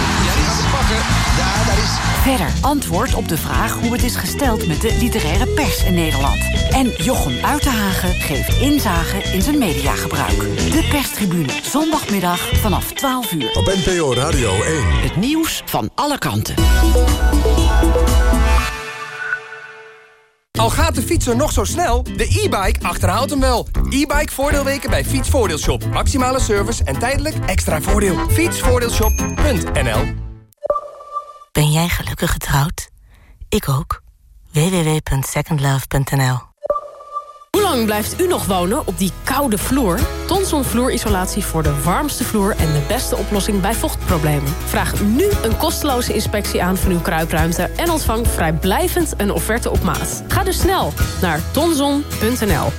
Verder antwoord op de vraag hoe het is gesteld met de literaire pers in Nederland. En Jochem Uitenhagen geeft inzage in zijn mediagebruik. De perstribune, zondagmiddag vanaf 12 uur. Op NPO Radio 1. Het nieuws van alle kanten. Al gaat de fietser nog zo snel, de e-bike achterhaalt hem wel. E-bike voordeelweken bij Fietsvoordeelshop. Maximale service en tijdelijk extra voordeel. Fietsvoordeelshop.nl Ben jij gelukkig getrouwd? Ik ook. www.secondlove.nl lang blijft u nog wonen op die koude vloer? Tonson vloerisolatie voor de warmste vloer en de beste oplossing bij vochtproblemen. Vraag nu een kosteloze inspectie aan van uw kruipruimte en ontvang vrijblijvend een offerte op maat. Ga dus snel naar tonson.nl.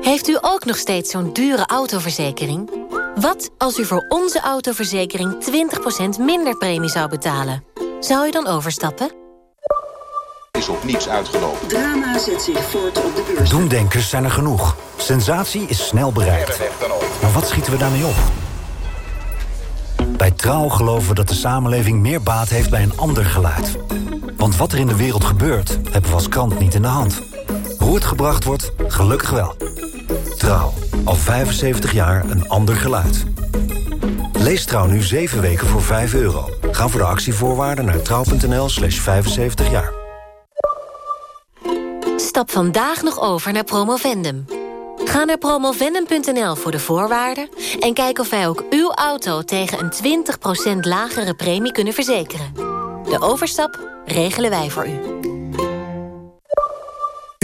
Heeft u ook nog steeds zo'n dure autoverzekering? Wat als u voor onze autoverzekering 20% minder premie zou betalen? Zou u dan overstappen? is op niets uitgelopen. Drama zet zich voort op de beurs. Doemdenkers zijn er genoeg. Sensatie is snel bereikt. Maar wat schieten we daarmee op? Bij Trouw geloven we dat de samenleving meer baat heeft bij een ander geluid. Want wat er in de wereld gebeurt, hebben we als krant niet in de hand. Hoe het gebracht wordt, gelukkig wel. Trouw, al 75 jaar een ander geluid. Lees Trouw nu 7 weken voor 5 euro. Ga voor de actievoorwaarden naar trouw.nl slash 75 jaar. Stap vandaag nog over naar Promovendum. Ga naar promovendum.nl voor de voorwaarden... en kijk of wij ook uw auto tegen een 20% lagere premie kunnen verzekeren. De overstap regelen wij voor u.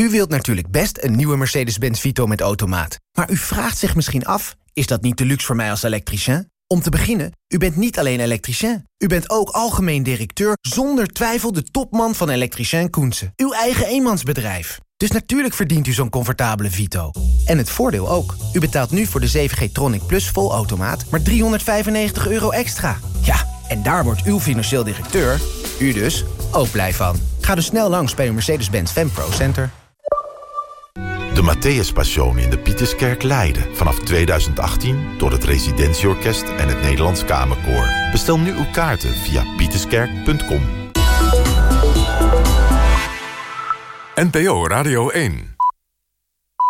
U wilt natuurlijk best een nieuwe Mercedes-Benz Vito met automaat. Maar u vraagt zich misschien af, is dat niet te luxe voor mij als elektricien? Om te beginnen, u bent niet alleen elektricien. U bent ook algemeen directeur zonder twijfel de topman van Elektricien Koensen. Uw eigen eenmansbedrijf. Dus natuurlijk verdient u zo'n comfortabele Vito. En het voordeel ook. U betaalt nu voor de 7G Tronic Plus volautomaat maar 395 euro extra. Ja, en daar wordt uw financieel directeur, u dus, ook blij van. Ga dus snel langs bij uw Mercedes-Benz Pro Center. De Matthäus Passion in de Pieterskerk Leiden. Vanaf 2018 door het Residentieorkest en het Nederlands Kamerkoor. Bestel nu uw kaarten via pieterskerk.com. NPO Radio 1